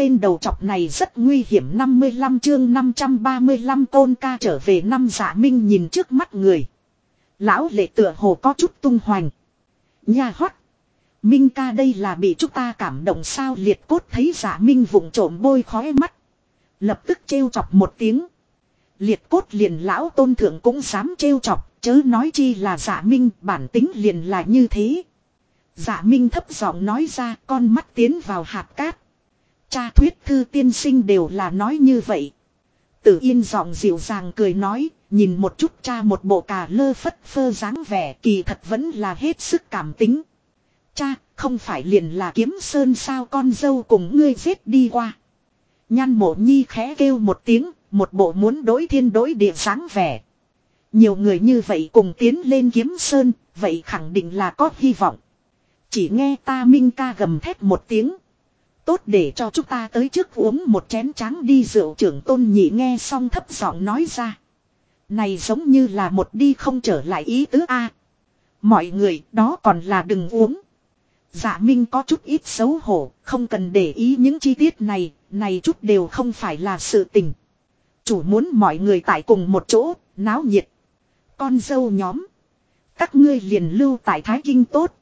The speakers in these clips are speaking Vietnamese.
tên đầu chọc này rất nguy hiểm 55 chương 535 tôn ca trở về năm giả minh nhìn trước mắt người. Lão lệ tựa hồ có chút tung hoành. Nha hoắt. Minh ca đây là bị chúng ta cảm động sao liệt cốt thấy giả minh vụng trộm bôi khói mắt. Lập tức trêu chọc một tiếng. Liệt cốt liền lão tôn thượng cũng dám trêu chọc, chớ nói chi là giả minh bản tính liền là như thế. Giả minh thấp giọng nói ra con mắt tiến vào hạt cát. Cha thuyết thư tiên sinh đều là nói như vậy. Tử yên giọng dịu dàng cười nói, nhìn một chút cha một bộ cà lơ phất phơ dáng vẻ kỳ thật vẫn là hết sức cảm tính. Cha, không phải liền là kiếm sơn sao con dâu cùng ngươi giết đi qua. Nhan mộ nhi khẽ kêu một tiếng, một bộ muốn đối thiên đối địa dáng vẻ. Nhiều người như vậy cùng tiến lên kiếm sơn, vậy khẳng định là có hy vọng. Chỉ nghe ta minh ca gầm thét một tiếng. Tốt để cho chúng ta tới trước uống một chén trắng đi rượu trưởng tôn nhị nghe xong thấp giọng nói ra. Này giống như là một đi không trở lại ý tứ A. Mọi người đó còn là đừng uống. Dạ Minh có chút ít xấu hổ, không cần để ý những chi tiết này, này chút đều không phải là sự tình. Chủ muốn mọi người tại cùng một chỗ, náo nhiệt. Con dâu nhóm. Các ngươi liền lưu tại Thái Kinh tốt.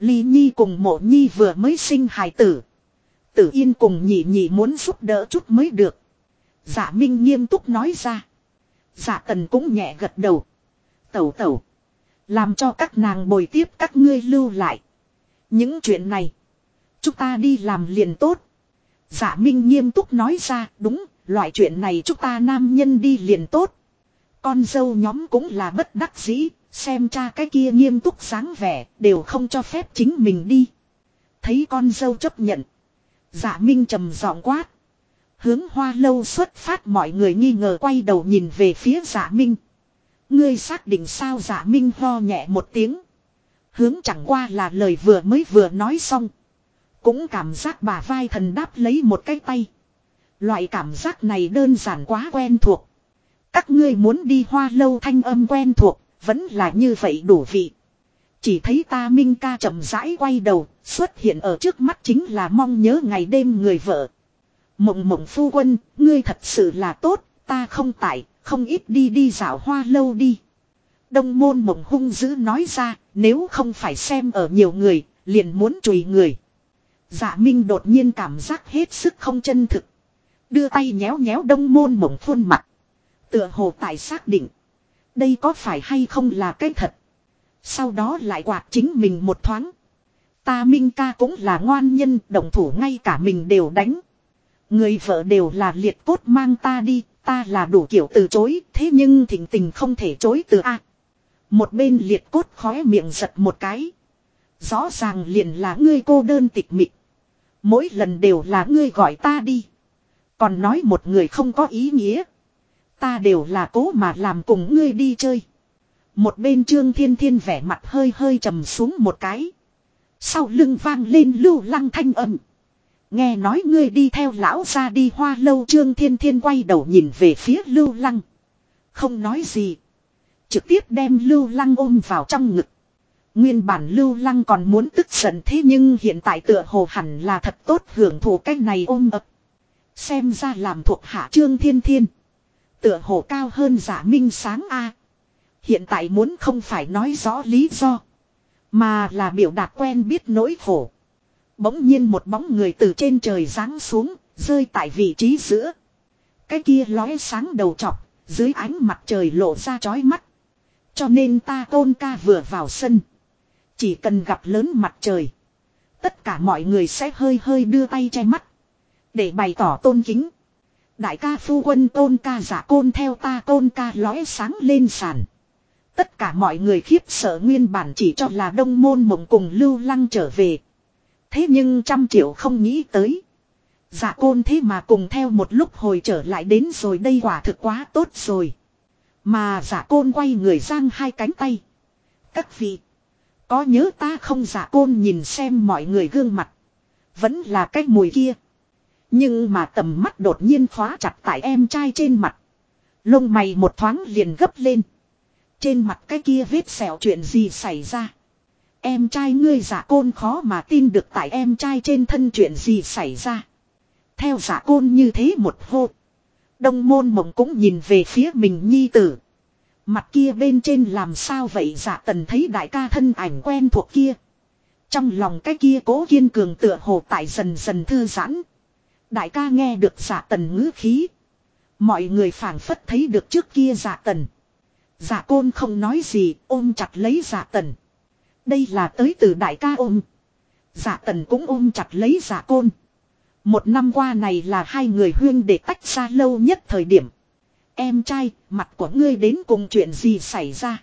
Ly Nhi cùng mộ Nhi vừa mới sinh hài tử. Tử Yên cùng nhị nhị muốn giúp đỡ chút mới được. Dạ Minh nghiêm túc nói ra. Dạ Tần cũng nhẹ gật đầu. Tẩu tẩu. Làm cho các nàng bồi tiếp các ngươi lưu lại. Những chuyện này. Chúng ta đi làm liền tốt. Dạ Minh nghiêm túc nói ra, đúng. Loại chuyện này chúng ta nam nhân đi liền tốt. Con dâu nhóm cũng là bất đắc dĩ. Xem cha cái kia nghiêm túc sáng vẻ. Đều không cho phép chính mình đi. Thấy con dâu chấp nhận. Dạ Minh trầm giọng quát. Hướng hoa lâu xuất phát mọi người nghi ngờ quay đầu nhìn về phía dạ Minh. Ngươi xác định sao dạ Minh ho nhẹ một tiếng. Hướng chẳng qua là lời vừa mới vừa nói xong. Cũng cảm giác bà vai thần đáp lấy một cái tay. Loại cảm giác này đơn giản quá quen thuộc. Các ngươi muốn đi hoa lâu thanh âm quen thuộc, vẫn là như vậy đủ vị. Chỉ thấy ta Minh ca chậm rãi quay đầu, xuất hiện ở trước mắt chính là mong nhớ ngày đêm người vợ. Mộng mộng phu quân, ngươi thật sự là tốt, ta không tại, không ít đi đi dạo hoa lâu đi. Đông môn mộng hung dữ nói ra, nếu không phải xem ở nhiều người, liền muốn chùi người. Dạ Minh đột nhiên cảm giác hết sức không chân thực. Đưa tay nhéo nhéo đông môn mộng khuôn mặt. Tựa hồ tại xác định. Đây có phải hay không là cái thật. Sau đó lại quạt chính mình một thoáng. Ta Minh ca cũng là ngoan nhân, đồng thủ ngay cả mình đều đánh. Người vợ đều là liệt cốt mang ta đi, ta là đủ kiểu từ chối, thế nhưng thỉnh tình không thể chối từ A. Một bên liệt cốt khóe miệng giật một cái. Rõ ràng liền là ngươi cô đơn tịch mịch. Mỗi lần đều là ngươi gọi ta đi. Còn nói một người không có ý nghĩa. Ta đều là cố mà làm cùng ngươi đi chơi. Một bên trương thiên thiên vẻ mặt hơi hơi trầm xuống một cái. Sau lưng vang lên lưu lăng thanh âm. Nghe nói ngươi đi theo lão ra đi hoa lâu, trương thiên thiên quay đầu nhìn về phía lưu lăng. Không nói gì. Trực tiếp đem lưu lăng ôm vào trong ngực. Nguyên bản lưu lăng còn muốn tức giận thế nhưng hiện tại tựa hồ hẳn là thật tốt hưởng thụ cái này ôm ập. Xem ra làm thuộc hạ trương thiên thiên. Tựa hồ cao hơn giả minh sáng A. Hiện tại muốn không phải nói rõ lý do. Mà là biểu đạt quen biết nỗi khổ. Bỗng nhiên một bóng người từ trên trời giáng xuống, rơi tại vị trí giữa. Cái kia lóe sáng đầu trọc, dưới ánh mặt trời lộ ra chói mắt. Cho nên ta tôn ca vừa vào sân. Chỉ cần gặp lớn mặt trời. Tất cả mọi người sẽ hơi hơi đưa tay che mắt. Để bày tỏ tôn kính. Đại ca phu quân tôn ca giả côn theo ta tôn ca lóe sáng lên sàn. Tất cả mọi người khiếp sợ nguyên bản chỉ cho là đông môn mộng cùng lưu lăng trở về. Thế nhưng trăm triệu không nghĩ tới. Dạ côn thế mà cùng theo một lúc hồi trở lại đến rồi đây quả thực quá tốt rồi. Mà giả côn quay người giang hai cánh tay. Các vị. Có nhớ ta không giả côn nhìn xem mọi người gương mặt. Vẫn là cái mùi kia. Nhưng mà tầm mắt đột nhiên khóa chặt tại em trai trên mặt. Lông mày một thoáng liền gấp lên. Trên mặt cái kia vết sẹo chuyện gì xảy ra. Em trai ngươi giả côn khó mà tin được tại em trai trên thân chuyện gì xảy ra. Theo giả côn như thế một hô. Đông môn mộng cũng nhìn về phía mình nhi tử. Mặt kia bên trên làm sao vậy giả tần thấy đại ca thân ảnh quen thuộc kia. Trong lòng cái kia cố kiên cường tựa hồ tại dần dần thư giãn. Đại ca nghe được giả tần ngữ khí. Mọi người phảng phất thấy được trước kia giả tần. Giả côn không nói gì ôm chặt lấy giả tần. Đây là tới từ đại ca ôm. Giả tần cũng ôm chặt lấy giả côn. Một năm qua này là hai người huyên để tách ra lâu nhất thời điểm. Em trai, mặt của ngươi đến cùng chuyện gì xảy ra?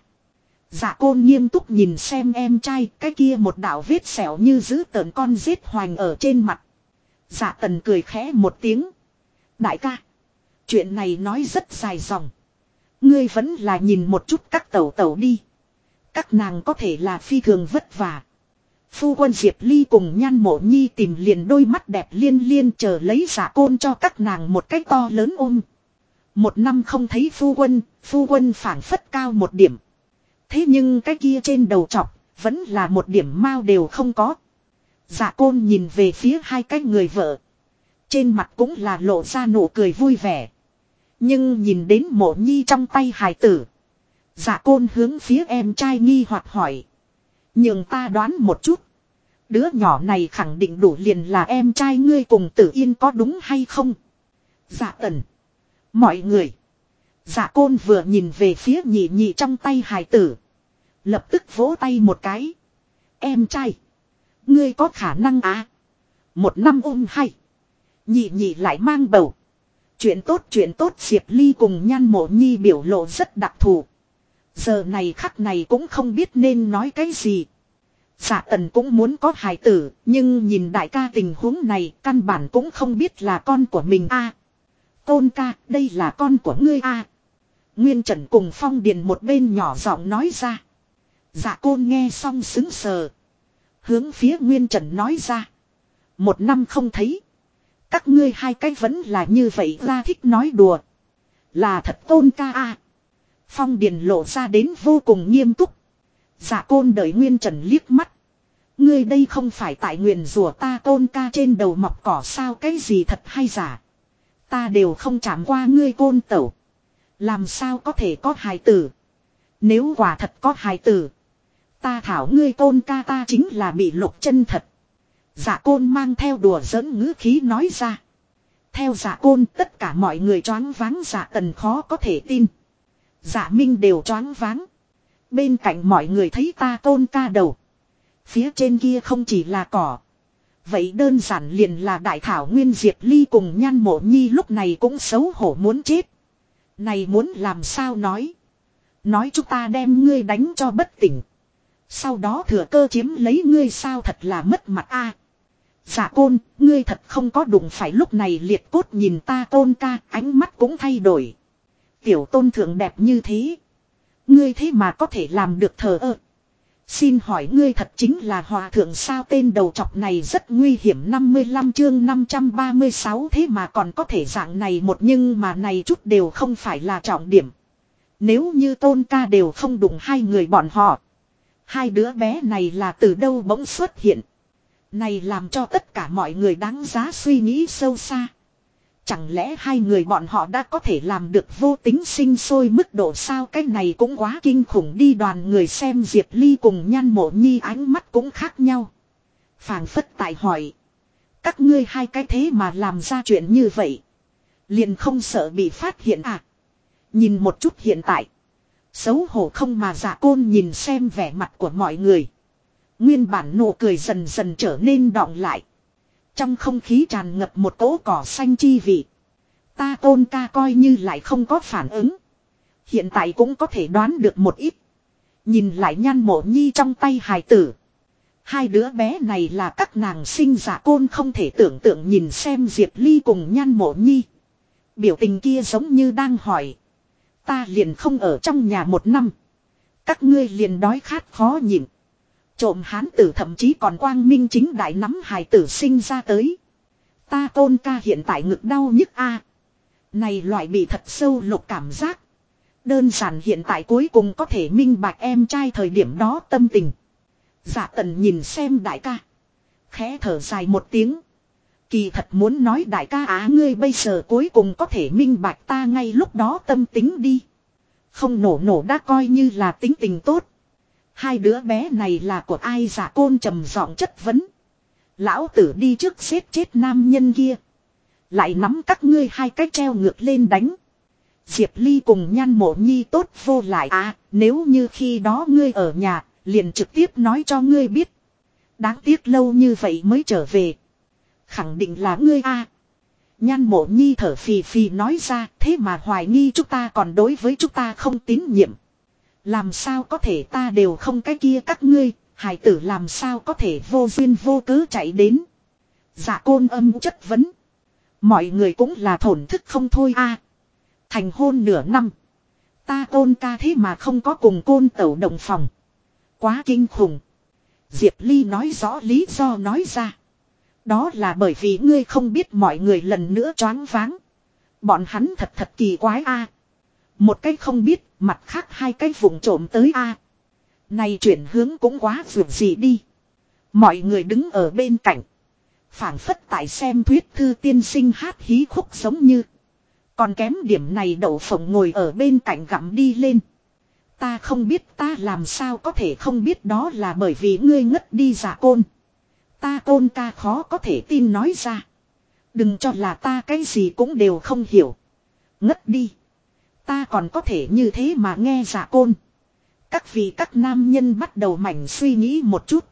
Dạ côn nghiêm túc nhìn xem em trai, cái kia một đạo vết sẹo như giữ tờn con giết hoành ở trên mặt. Dạ tần cười khẽ một tiếng. Đại ca, chuyện này nói rất dài dòng. Ngươi vẫn là nhìn một chút các tẩu tẩu đi. Các nàng có thể là phi thường vất vả. Phu quân Diệp Ly cùng nhan mộ nhi tìm liền đôi mắt đẹp liên liên chờ lấy giả côn cho các nàng một cái to lớn ôm. Một năm không thấy phu quân, phu quân phản phất cao một điểm. Thế nhưng cái kia trên đầu chọc, vẫn là một điểm mau đều không có. giả côn nhìn về phía hai cái người vợ. Trên mặt cũng là lộ ra nụ cười vui vẻ. Nhưng nhìn đến mộ nhi trong tay hài tử. Dạ côn hướng phía em trai nghi hoặc hỏi. Nhưng ta đoán một chút. Đứa nhỏ này khẳng định đủ liền là em trai ngươi cùng tử yên có đúng hay không? Dạ tần. Mọi người. Dạ côn vừa nhìn về phía nhị nhị trong tay hài tử. Lập tức vỗ tay một cái. Em trai. Ngươi có khả năng à? Một năm ôm hay. Nhị nhị lại mang bầu. Chuyện tốt chuyện tốt Diệp Ly cùng nhan mộ nhi biểu lộ rất đặc thù. Giờ này khắc này cũng không biết nên nói cái gì. Dạ tần cũng muốn có hài tử, nhưng nhìn đại ca tình huống này căn bản cũng không biết là con của mình a. À, tôn ca, đây là con của ngươi a. Nguyên Trần cùng Phong Điền một bên nhỏ giọng nói ra. Dạ côn nghe xong xứng sờ. Hướng phía Nguyên Trần nói ra. Một năm không thấy. Các ngươi hai cái vẫn là như vậy, ra thích nói đùa. Là thật tôn ca a. Phong Điền lộ ra đến vô cùng nghiêm túc. giả côn đợi Nguyên Trần liếc mắt. Ngươi đây không phải tại nguyện rùa ta tôn ca trên đầu mọc cỏ sao, cái gì thật hay giả. Ta đều không chạm qua ngươi côn tẩu. Làm sao có thể có hài tử. Nếu quả thật có hài tử. Ta thảo ngươi tôn ca ta chính là bị lục chân thật. Giả côn mang theo đùa giỡn ngữ khí nói ra. Theo giả côn tất cả mọi người choáng váng giả tần khó có thể tin. Giả minh đều choáng váng. Bên cạnh mọi người thấy ta tôn ca đầu. Phía trên kia không chỉ là cỏ. Vậy đơn giản liền là đại thảo nguyên diệt ly cùng nhan mộ nhi lúc này cũng xấu hổ muốn chết. Này muốn làm sao nói. Nói chúng ta đem ngươi đánh cho bất tỉnh. Sau đó thừa cơ chiếm lấy ngươi sao thật là mất mặt a. À, Dạ côn, ngươi thật không có đụng phải lúc này liệt cốt nhìn ta tôn ca, ánh mắt cũng thay đổi. Tiểu tôn thượng đẹp như thế. Ngươi thế mà có thể làm được thờ ơ. Xin hỏi ngươi thật chính là hòa thượng sao tên đầu chọc này rất nguy hiểm 55 chương 536 thế mà còn có thể dạng này một nhưng mà này chút đều không phải là trọng điểm. Nếu như tôn ca đều không đụng hai người bọn họ. Hai đứa bé này là từ đâu bỗng xuất hiện. Này làm cho tất cả mọi người đáng giá suy nghĩ sâu xa. Chẳng lẽ hai người bọn họ đã có thể làm được vô tính sinh sôi mức độ sao cái này cũng quá kinh khủng đi đoàn người xem Diệp Ly cùng nhan mộ nhi ánh mắt cũng khác nhau. phảng phất tại hỏi. Các ngươi hai cái thế mà làm ra chuyện như vậy. Liền không sợ bị phát hiện à. Nhìn một chút hiện tại. Xấu hổ không mà giả côn nhìn xem vẻ mặt của mọi người. Nguyên bản nụ cười dần dần trở nên đọng lại. Trong không khí tràn ngập một cỗ cỏ xanh chi vị. Ta tôn ca coi như lại không có phản ứng. Hiện tại cũng có thể đoán được một ít. Nhìn lại nhan mộ nhi trong tay hài tử. Hai đứa bé này là các nàng sinh giả côn không thể tưởng tượng nhìn xem Diệp Ly cùng nhan mộ nhi. Biểu tình kia giống như đang hỏi. Ta liền không ở trong nhà một năm. Các ngươi liền đói khát khó nhịn. Trộm hán tử thậm chí còn quang minh chính đại nắm hài tử sinh ra tới. Ta tôn ca hiện tại ngực đau nhức a. Này loại bị thật sâu lục cảm giác. Đơn giản hiện tại cuối cùng có thể minh bạch em trai thời điểm đó tâm tình. Giả tần nhìn xem đại ca. Khẽ thở dài một tiếng. Kỳ thật muốn nói đại ca á ngươi bây giờ cuối cùng có thể minh bạch ta ngay lúc đó tâm tính đi. Không nổ nổ đã coi như là tính tình tốt. Hai đứa bé này là của ai giả côn trầm giọng chất vấn. Lão tử đi trước xếp chết nam nhân kia. Lại nắm các ngươi hai cách treo ngược lên đánh. Diệp Ly cùng nhan mộ nhi tốt vô lại à, nếu như khi đó ngươi ở nhà, liền trực tiếp nói cho ngươi biết. Đáng tiếc lâu như vậy mới trở về. Khẳng định là ngươi a. Nhan mộ nhi thở phì phì nói ra thế mà hoài nghi chúng ta còn đối với chúng ta không tín nhiệm. Làm sao có thể ta đều không cái kia các ngươi, hải tử làm sao có thể vô duyên vô cớ chạy đến. Dạ côn âm chất vấn. Mọi người cũng là thổn thức không thôi a. Thành hôn nửa năm. Ta côn ca thế mà không có cùng côn tẩu đồng phòng. Quá kinh khủng. Diệp Ly nói rõ lý do nói ra. Đó là bởi vì ngươi không biết mọi người lần nữa choáng váng. Bọn hắn thật thật kỳ quái a. Một cách không biết, mặt khác hai cái vùng trộm tới a. Này chuyển hướng cũng quá vượt gì đi. Mọi người đứng ở bên cạnh. phảng phất tại xem thuyết thư tiên sinh hát hí khúc giống như. Còn kém điểm này đậu phộng ngồi ở bên cạnh gặm đi lên. Ta không biết ta làm sao có thể không biết đó là bởi vì ngươi ngất đi giả côn. Ta côn ca khó có thể tin nói ra. Đừng cho là ta cái gì cũng đều không hiểu. Ngất đi. Ta còn có thể như thế mà nghe giả côn. Các vị các nam nhân bắt đầu mảnh suy nghĩ một chút.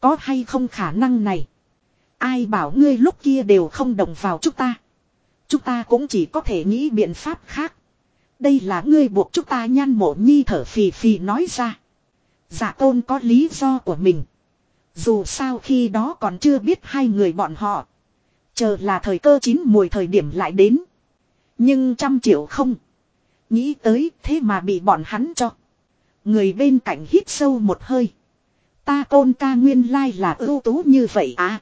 Có hay không khả năng này. Ai bảo ngươi lúc kia đều không đồng vào chúng ta. Chúng ta cũng chỉ có thể nghĩ biện pháp khác. Đây là ngươi buộc chúng ta nhan mộ nhi thở phì phì nói ra. Giả tôn có lý do của mình. Dù sao khi đó còn chưa biết hai người bọn họ. Chờ là thời cơ chín mùi thời điểm lại đến. Nhưng trăm triệu không. Nghĩ tới thế mà bị bọn hắn cho. Người bên cạnh hít sâu một hơi. Ta tôn ca nguyên lai là ưu tú như vậy à.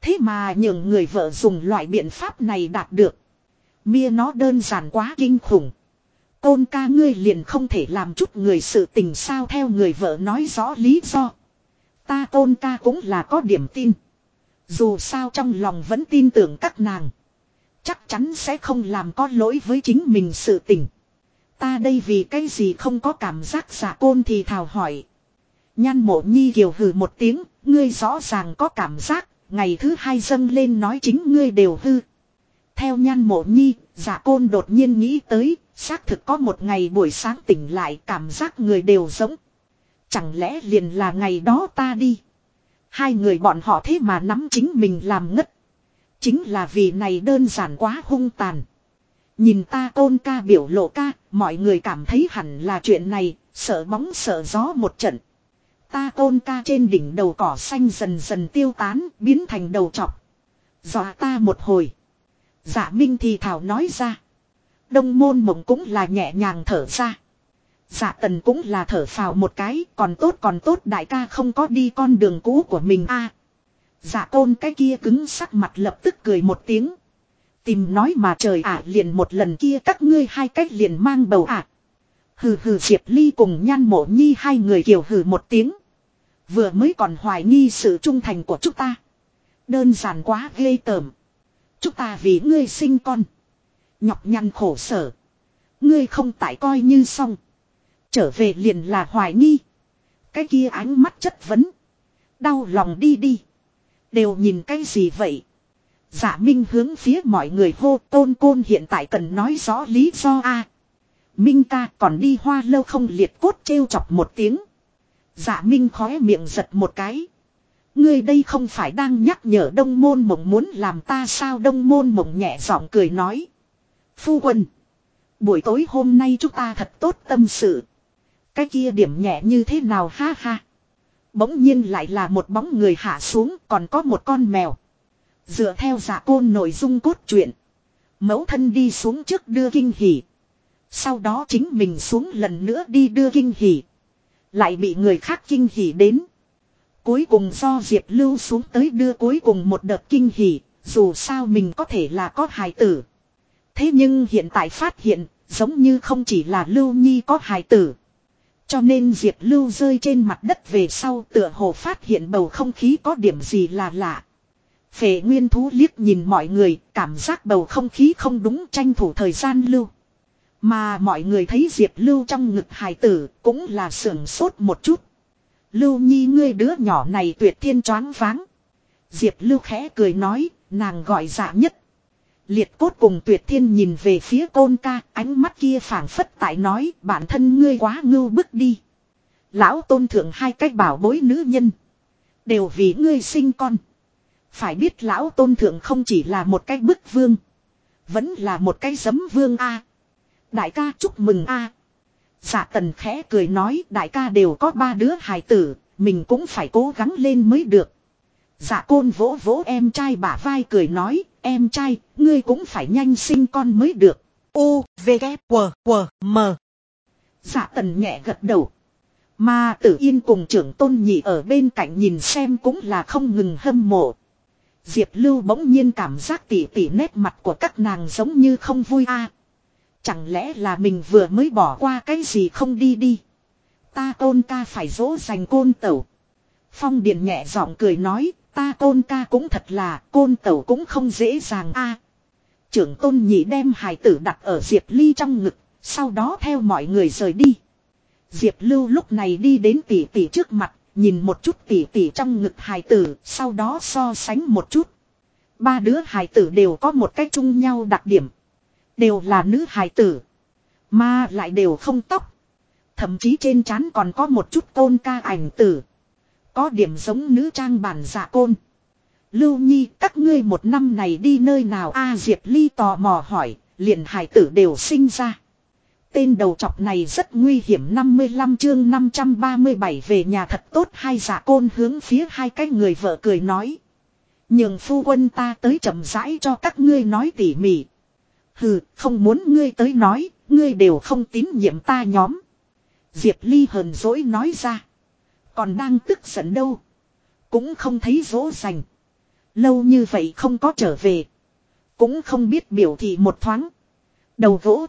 Thế mà những người vợ dùng loại biện pháp này đạt được. Mia nó đơn giản quá kinh khủng. Tôn ca ngươi liền không thể làm chút người sự tình sao theo người vợ nói rõ lý do. Ta tôn ca cũng là có điểm tin. Dù sao trong lòng vẫn tin tưởng các nàng. Chắc chắn sẽ không làm có lỗi với chính mình sự tình. Ta đây vì cái gì không có cảm giác giả côn thì thào hỏi. Nhan mộ nhi kiều hừ một tiếng, ngươi rõ ràng có cảm giác, ngày thứ hai dâng lên nói chính ngươi đều hư. Theo nhan mộ nhi, giả côn đột nhiên nghĩ tới, xác thực có một ngày buổi sáng tỉnh lại cảm giác người đều giống. Chẳng lẽ liền là ngày đó ta đi. Hai người bọn họ thế mà nắm chính mình làm ngất. Chính là vì này đơn giản quá hung tàn. Nhìn ta tôn ca biểu lộ ca, mọi người cảm thấy hẳn là chuyện này, sợ bóng sợ gió một trận. Ta tôn ca trên đỉnh đầu cỏ xanh dần dần tiêu tán, biến thành đầu trọc. Dọa ta một hồi. giả Minh thì thảo nói ra. Đông môn mộng cũng là nhẹ nhàng thở ra. giả tần cũng là thở phào một cái, còn tốt còn tốt đại ca không có đi con đường cũ của mình a. giả tôn cái kia cứng sắc mặt lập tức cười một tiếng. Tìm nói mà trời ạ, liền một lần kia các ngươi hai cách liền mang bầu ạ. Hừ hừ, Diệp Ly cùng nhan mộ nhi hai người kiều hừ một tiếng. Vừa mới còn hoài nghi sự trung thành của chúng ta. Đơn giản quá, ghê tởm. Chúng ta vì ngươi sinh con. Nhọc nhằn khổ sở. Ngươi không tại coi như xong. Trở về liền là hoài nghi. Cái kia ánh mắt chất vấn. Đau lòng đi đi. Đều nhìn cái gì vậy? Giả Minh hướng phía mọi người hô, tôn côn hiện tại cần nói rõ lý do a. Minh ca còn đi hoa lâu không liệt cốt trêu chọc một tiếng. Giả Minh khóe miệng giật một cái. Ngươi đây không phải đang nhắc nhở đông môn mộng muốn làm ta sao đông môn mộng nhẹ giọng cười nói. Phu quân. Buổi tối hôm nay chúng ta thật tốt tâm sự. Cái kia điểm nhẹ như thế nào ha ha. Bỗng nhiên lại là một bóng người hạ xuống, còn có một con mèo. Dựa theo giả côn nội dung cốt truyện. Mẫu thân đi xuống trước đưa kinh hỉ. Sau đó chính mình xuống lần nữa đi đưa kinh hỉ. Lại bị người khác kinh hỉ đến. Cuối cùng do Diệp Lưu xuống tới đưa cuối cùng một đợt kinh hỉ. Dù sao mình có thể là có hài tử. Thế nhưng hiện tại phát hiện, giống như không chỉ là Lưu Nhi có hài tử. Cho nên Diệp Lưu rơi trên mặt đất về sau tựa hồ phát hiện bầu không khí có điểm gì là lạ. Phệ nguyên thú liếc nhìn mọi người, cảm giác bầu không khí không đúng tranh thủ thời gian lưu. Mà mọi người thấy Diệp Lưu trong ngực hài tử cũng là sưởng sốt một chút. Lưu Nhi ngươi đứa nhỏ này tuyệt thiên choáng váng. Diệp Lưu khẽ cười nói, nàng gọi dạ nhất. Liệt cốt cùng tuyệt thiên nhìn về phía côn ca, ánh mắt kia phảng phất tại nói, bản thân ngươi quá ngưu bức đi. Lão tôn thượng hai cách bảo bối nữ nhân. Đều vì ngươi sinh con. Phải biết lão tôn thượng không chỉ là một cái bức vương. Vẫn là một cái giấm vương a. Đại ca chúc mừng a. Dạ tần khẽ cười nói đại ca đều có ba đứa hài tử, mình cũng phải cố gắng lên mới được. Dạ côn vỗ vỗ em trai bả vai cười nói, em trai, ngươi cũng phải nhanh sinh con mới được. U, V, G, W, W, M. Dạ tần nhẹ gật đầu. Mà tử yên cùng trưởng tôn nhị ở bên cạnh nhìn xem cũng là không ngừng hâm mộ. Diệp Lưu bỗng nhiên cảm giác tỉ tỉ nét mặt của các nàng giống như không vui a. Chẳng lẽ là mình vừa mới bỏ qua cái gì không đi đi. Ta tôn ca phải dỗ dành côn tẩu. Phong Điền nhẹ giọng cười nói, ta tôn ca cũng thật là, côn tẩu cũng không dễ dàng a. Trưởng tôn nhị đem hài tử đặt ở Diệp Ly trong ngực, sau đó theo mọi người rời đi. Diệp Lưu lúc này đi đến tỷ tỷ trước mặt, nhìn một chút tỉ tỉ trong ngực hài tử, sau đó so sánh một chút. Ba đứa hài tử đều có một cách chung nhau đặc điểm. Đều là nữ hài tử. Mà lại đều không tóc. Thậm chí trên trán còn có một chút tôn ca ảnh tử. Có điểm giống nữ trang bản giả côn. Lưu Nhi các ngươi một năm này đi nơi nào a Diệp Ly tò mò hỏi, liền hài tử đều sinh ra. Tên đầu chọc này rất nguy hiểm 55 chương 537 về nhà thật tốt hai giả côn hướng phía hai cái người vợ cười nói. Nhường phu quân ta tới chậm rãi cho các ngươi nói tỉ mỉ. Hừ, không muốn ngươi tới nói, ngươi đều không tín nhiệm ta nhóm. Diệp Ly hờn dỗi nói ra. Còn đang tức giận đâu. Cũng không thấy dỗ dành. Lâu như vậy không có trở về. Cũng không biết biểu thị một thoáng. Đầu vỗ.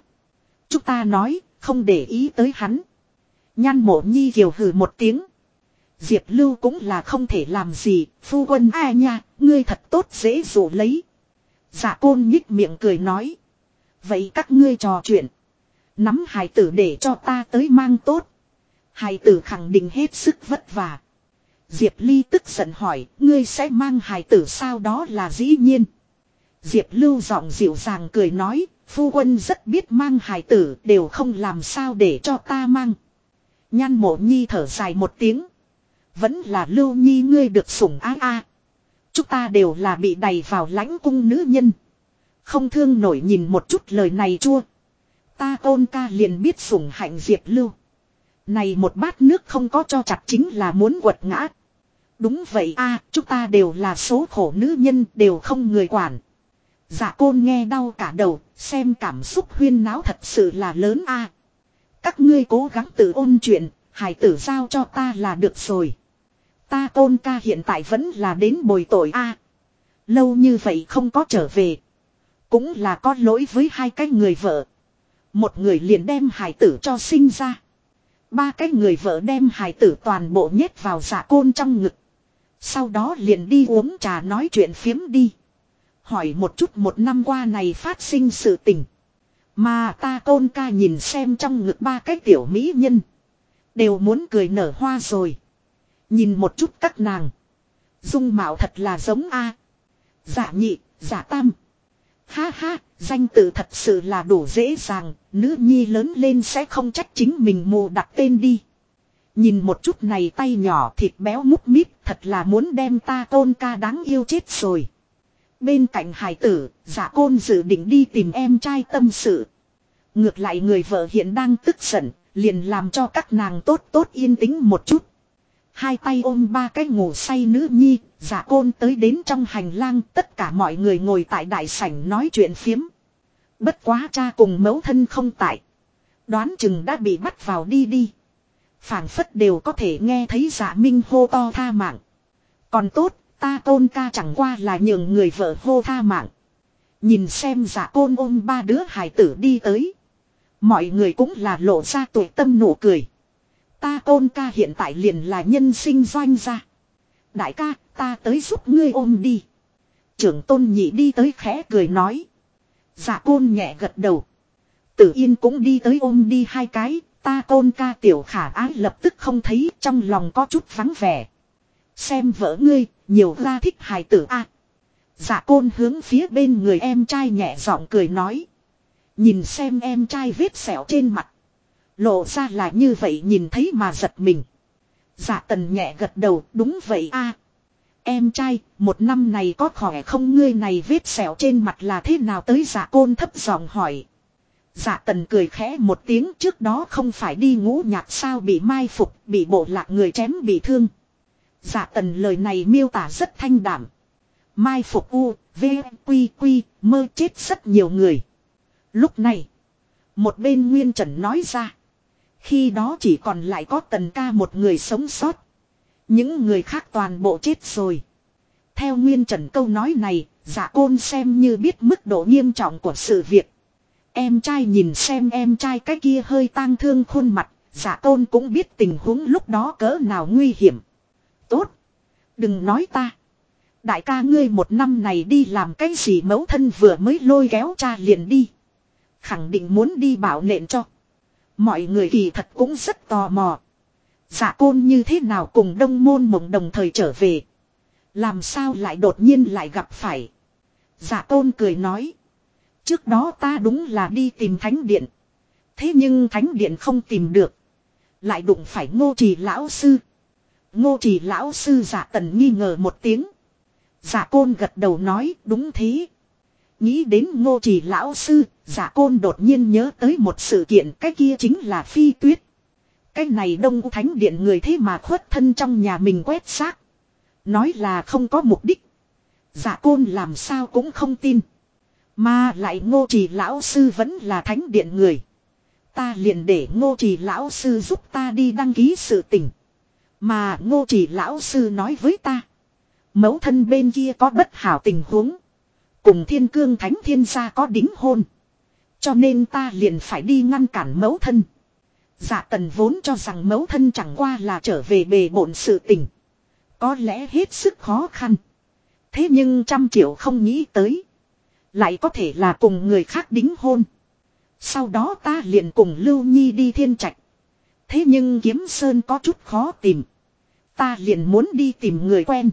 Chúng ta nói, không để ý tới hắn. Nhan mộ nhi kiều hừ một tiếng. Diệp Lưu cũng là không thể làm gì, phu quân a nha, ngươi thật tốt dễ dụ lấy. Giả côn nhích miệng cười nói. Vậy các ngươi trò chuyện. Nắm hài tử để cho ta tới mang tốt. Hài tử khẳng định hết sức vất vả. Diệp Ly tức giận hỏi, ngươi sẽ mang hài tử sao đó là dĩ nhiên. Diệp Lưu giọng dịu dàng cười nói, phu quân rất biết mang hài tử, đều không làm sao để cho ta mang. Nhan mộ nhi thở dài một tiếng. Vẫn là Lưu Nhi ngươi được sủng ái a. Chúng ta đều là bị đầy vào lãnh cung nữ nhân. Không thương nổi nhìn một chút lời này chua. Ta tôn ca liền biết sủng hạnh Diệp Lưu. Này một bát nước không có cho chặt chính là muốn quật ngã. Đúng vậy a, chúng ta đều là số khổ nữ nhân, đều không người quản. Dạ côn nghe đau cả đầu, xem cảm xúc huyên náo thật sự là lớn a. Các ngươi cố gắng tự ôn chuyện, hài tử giao cho ta là được rồi. Ta tôn ca hiện tại vẫn là đến bồi tội a. lâu như vậy không có trở về. Cũng là có lỗi với hai cái người vợ. Một người liền đem hài tử cho sinh ra. Ba cái người vợ đem hài tử toàn bộ nhét vào giả côn trong ngực. Sau đó liền đi uống trà nói chuyện phiếm đi. Hỏi một chút một năm qua này phát sinh sự tình. Mà ta tôn ca nhìn xem trong ngực ba cái tiểu mỹ nhân. Đều muốn cười nở hoa rồi. Nhìn một chút các nàng. Dung mạo thật là giống A. Giả nhị, giả tam. Ha ha, danh tự thật sự là đủ dễ dàng, nữ nhi lớn lên sẽ không trách chính mình mù đặt tên đi. Nhìn một chút này tay nhỏ thịt béo mút mít thật là muốn đem ta tôn ca đáng yêu chết rồi. Bên cạnh hải tử, giả côn dự định đi tìm em trai tâm sự. Ngược lại người vợ hiện đang tức giận, liền làm cho các nàng tốt tốt yên tĩnh một chút. Hai tay ôm ba cái ngủ say nữ nhi, giả côn tới đến trong hành lang tất cả mọi người ngồi tại đại sảnh nói chuyện phiếm. Bất quá cha cùng mẫu thân không tại. Đoán chừng đã bị bắt vào đi đi. phảng phất đều có thể nghe thấy giả minh hô to tha mạng. Còn tốt, ta tôn ca chẳng qua là nhường người vợ hô tha mạng. Nhìn xem giả côn ôm ba đứa hài tử đi tới. Mọi người cũng là lộ ra tuổi tâm nụ cười. Ta tôn ca hiện tại liền là nhân sinh doanh ra. Đại ca, ta tới giúp ngươi ôm đi. trưởng tôn nhị đi tới khẽ cười nói. giả côn nhẹ gật đầu. Tử yên cũng đi tới ôm đi hai cái, ta tôn ca tiểu khả ái lập tức không thấy trong lòng có chút vắng vẻ. Xem vợ ngươi, nhiều ra thích hài tử a. dạ côn hướng phía bên người em trai nhẹ giọng cười nói. Nhìn xem em trai vết sẹo trên mặt. Lộ ra là như vậy nhìn thấy mà giật mình. Dạ tần nhẹ gật đầu đúng vậy a Em trai, một năm này có khỏe không ngươi này vết sẹo trên mặt là thế nào tới dạ côn thấp giọng hỏi. Dạ tần cười khẽ một tiếng trước đó không phải đi ngũ nhạc sao bị mai phục, bị bộ lạc người chém bị thương. Dạ tần lời này miêu tả rất thanh đảm. Mai phục u, v, quy quy, mơ chết rất nhiều người. Lúc này, một bên Nguyên Trần nói ra. Khi đó chỉ còn lại có tần ca một người sống sót. Những người khác toàn bộ chết rồi. Theo Nguyên Trần câu nói này, giả côn xem như biết mức độ nghiêm trọng của sự việc. Em trai nhìn xem em trai cái kia hơi tang thương khuôn mặt, giả côn cũng biết tình huống lúc đó cỡ nào nguy hiểm. Tốt. Đừng nói ta. Đại ca ngươi một năm này đi làm cái gì mẫu thân vừa mới lôi kéo cha liền đi. Khẳng định muốn đi bảo nện cho. Mọi người kỳ thật cũng rất tò mò. Dạ côn như thế nào cùng đông môn mộng đồng thời trở về. Làm sao lại đột nhiên lại gặp phải. Dạ tôn cười nói. Trước đó ta đúng là đi tìm thánh điện. Thế nhưng thánh điện không tìm được. Lại đụng phải ngô trì lão sư. Ngô trì lão sư giả tần nghi ngờ một tiếng. Giả côn gật đầu nói đúng thế. Nghĩ đến ngô trì lão sư, giả côn đột nhiên nhớ tới một sự kiện cái kia chính là phi tuyết. Cái này đông thánh điện người thế mà khuất thân trong nhà mình quét xác. Nói là không có mục đích. Giả côn làm sao cũng không tin. Mà lại ngô trì lão sư vẫn là thánh điện người. Ta liền để ngô trì lão sư giúp ta đi đăng ký sự tình. Mà ngô chỉ lão sư nói với ta. Mẫu thân bên kia có bất hảo tình huống. Cùng thiên cương thánh thiên gia có đính hôn. Cho nên ta liền phải đi ngăn cản mẫu thân. Dạ tần vốn cho rằng mẫu thân chẳng qua là trở về bề bộn sự tình. Có lẽ hết sức khó khăn. Thế nhưng trăm triệu không nghĩ tới. Lại có thể là cùng người khác đính hôn. Sau đó ta liền cùng Lưu Nhi đi thiên trạch. Thế nhưng kiếm sơn có chút khó tìm. Ta liền muốn đi tìm người quen.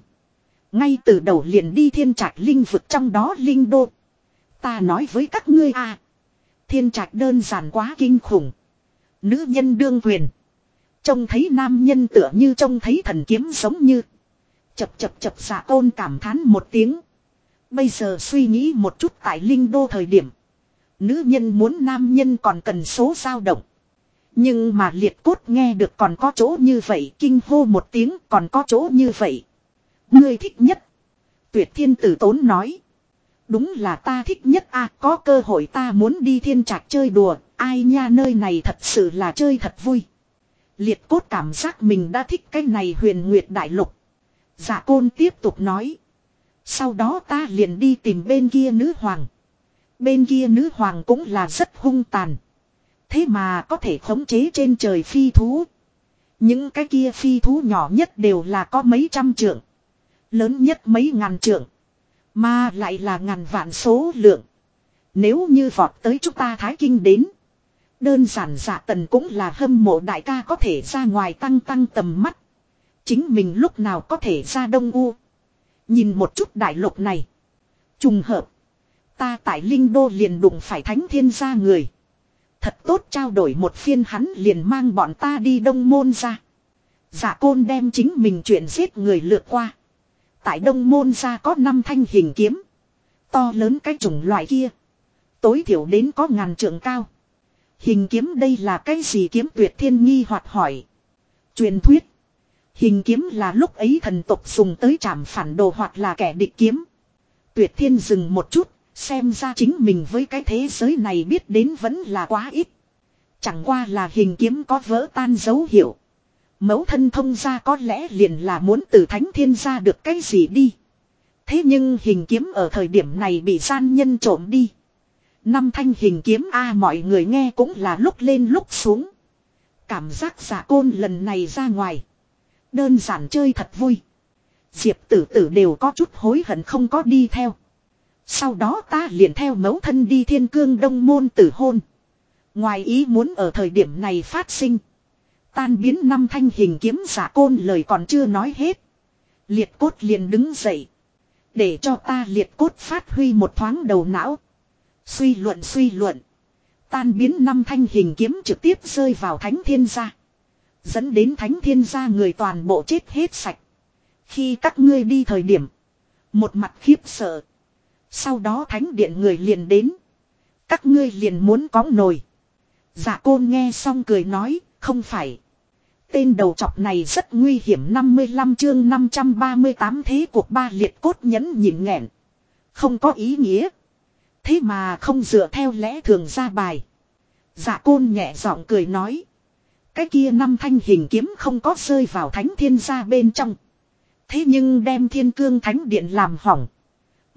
Ngay từ đầu liền đi thiên trạch linh vực trong đó linh đô. Ta nói với các ngươi à. Thiên trạch đơn giản quá kinh khủng. Nữ nhân đương quyền. Trông thấy nam nhân tựa như trông thấy thần kiếm giống như. Chập chập chập xạ tôn cảm thán một tiếng. Bây giờ suy nghĩ một chút tại linh đô thời điểm. Nữ nhân muốn nam nhân còn cần số dao động. Nhưng mà liệt cốt nghe được còn có chỗ như vậy kinh hô một tiếng còn có chỗ như vậy. Ngươi thích nhất. Tuyệt thiên tử tốn nói. Đúng là ta thích nhất a có cơ hội ta muốn đi thiên trạch chơi đùa, ai nha nơi này thật sự là chơi thật vui. Liệt cốt cảm giác mình đã thích cái này huyền nguyệt đại lục. Dạ côn tiếp tục nói. Sau đó ta liền đi tìm bên kia nữ hoàng. Bên kia nữ hoàng cũng là rất hung tàn. Thế mà có thể khống chế trên trời phi thú. Những cái kia phi thú nhỏ nhất đều là có mấy trăm trượng. Lớn nhất mấy ngàn trượng. Mà lại là ngàn vạn số lượng. Nếu như vọt tới chúng ta Thái Kinh đến. Đơn giản giả tần cũng là hâm mộ đại ca có thể ra ngoài tăng tăng tầm mắt. Chính mình lúc nào có thể ra Đông U. Nhìn một chút đại lục này. Trùng hợp. Ta tại Linh Đô liền đụng phải thánh thiên gia người. Thật tốt trao đổi một phiên hắn liền mang bọn ta đi đông môn ra. Giả côn đem chính mình chuyện giết người lượt qua. Tại đông môn ra có năm thanh hình kiếm. To lớn cái chủng loại kia. Tối thiểu đến có ngàn trượng cao. Hình kiếm đây là cái gì kiếm tuyệt thiên nghi hoạt hỏi. Truyền thuyết. Hình kiếm là lúc ấy thần tục dùng tới trảm phản đồ hoặc là kẻ địch kiếm. Tuyệt thiên dừng một chút, xem ra chính mình với cái thế giới này biết đến vẫn là quá ít. Chẳng qua là hình kiếm có vỡ tan dấu hiệu. Mẫu thân thông ra có lẽ liền là muốn từ thánh thiên ra được cái gì đi. Thế nhưng hình kiếm ở thời điểm này bị gian nhân trộm đi. Năm thanh hình kiếm A mọi người nghe cũng là lúc lên lúc xuống. Cảm giác giả côn lần này ra ngoài. Đơn giản chơi thật vui. Diệp tử tử đều có chút hối hận không có đi theo. Sau đó ta liền theo mẫu thân đi thiên cương đông môn tử hôn. Ngoài ý muốn ở thời điểm này phát sinh. Tan biến năm thanh hình kiếm giả côn lời còn chưa nói hết. Liệt cốt liền đứng dậy. Để cho ta liệt cốt phát huy một thoáng đầu não. Suy luận suy luận. Tan biến năm thanh hình kiếm trực tiếp rơi vào thánh thiên gia. Dẫn đến thánh thiên gia người toàn bộ chết hết sạch. Khi các ngươi đi thời điểm. Một mặt khiếp sợ. Sau đó thánh điện người liền đến. Các ngươi liền muốn có nồi. Dạ côn nghe xong cười nói, không phải. Tên đầu chọc này rất nguy hiểm 55 chương 538 thế cuộc ba liệt cốt nhẫn nhịn nghẹn. Không có ý nghĩa. Thế mà không dựa theo lẽ thường ra bài. Dạ côn nhẹ giọng cười nói. Cái kia năm thanh hình kiếm không có rơi vào thánh thiên gia bên trong. Thế nhưng đem thiên cương thánh điện làm hỏng.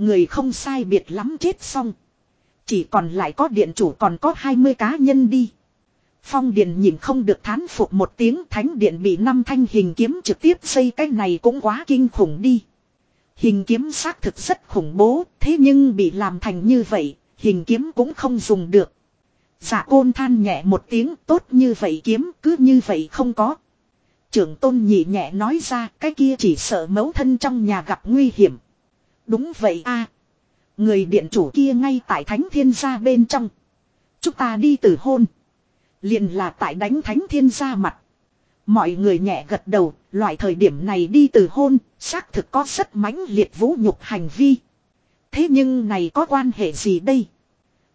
Người không sai biệt lắm chết xong. Chỉ còn lại có điện chủ còn có 20 cá nhân đi. Phong điện nhìn không được thán phục một tiếng thánh điện bị năm thanh hình kiếm trực tiếp xây cái này cũng quá kinh khủng đi. Hình kiếm xác thực rất khủng bố, thế nhưng bị làm thành như vậy, hình kiếm cũng không dùng được. Giả côn than nhẹ một tiếng tốt như vậy kiếm cứ như vậy không có. Trưởng tôn nhị nhẹ nói ra cái kia chỉ sợ mẫu thân trong nhà gặp nguy hiểm. Đúng vậy a Người điện chủ kia ngay tại thánh thiên gia bên trong. Chúng ta đi từ hôn. Liền là tại đánh thánh thiên gia mặt. Mọi người nhẹ gật đầu, loại thời điểm này đi từ hôn, xác thực có rất mãnh liệt vũ nhục hành vi. Thế nhưng này có quan hệ gì đây?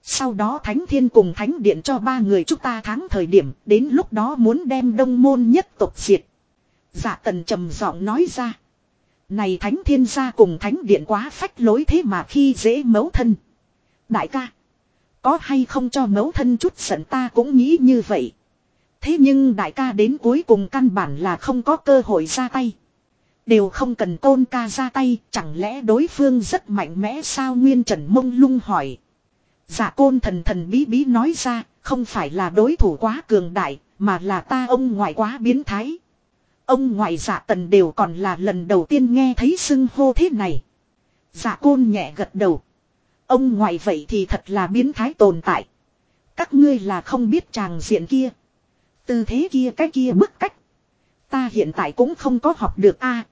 Sau đó Thánh Thiên cùng Thánh Điện cho ba người chúng ta thắng thời điểm, đến lúc đó muốn đem đông môn nhất tộc diệt. giả tần trầm giọng nói ra. Này Thánh Thiên gia cùng Thánh Điện quá phách lối thế mà khi dễ mấu thân. Đại ca. Có hay không cho mấu thân chút giận ta cũng nghĩ như vậy. Thế nhưng đại ca đến cuối cùng căn bản là không có cơ hội ra tay. Đều không cần tôn ca ra tay, chẳng lẽ đối phương rất mạnh mẽ sao Nguyên Trần mông lung hỏi. Giả côn thần thần bí bí nói ra, không phải là đối thủ quá cường đại, mà là ta ông ngoại quá biến thái. Ông ngoại giả tần đều còn là lần đầu tiên nghe thấy xưng hô thế này. Giả côn nhẹ gật đầu. Ông ngoại vậy thì thật là biến thái tồn tại. Các ngươi là không biết chàng diện kia. Tư thế kia cái kia bức cách. Ta hiện tại cũng không có học được a.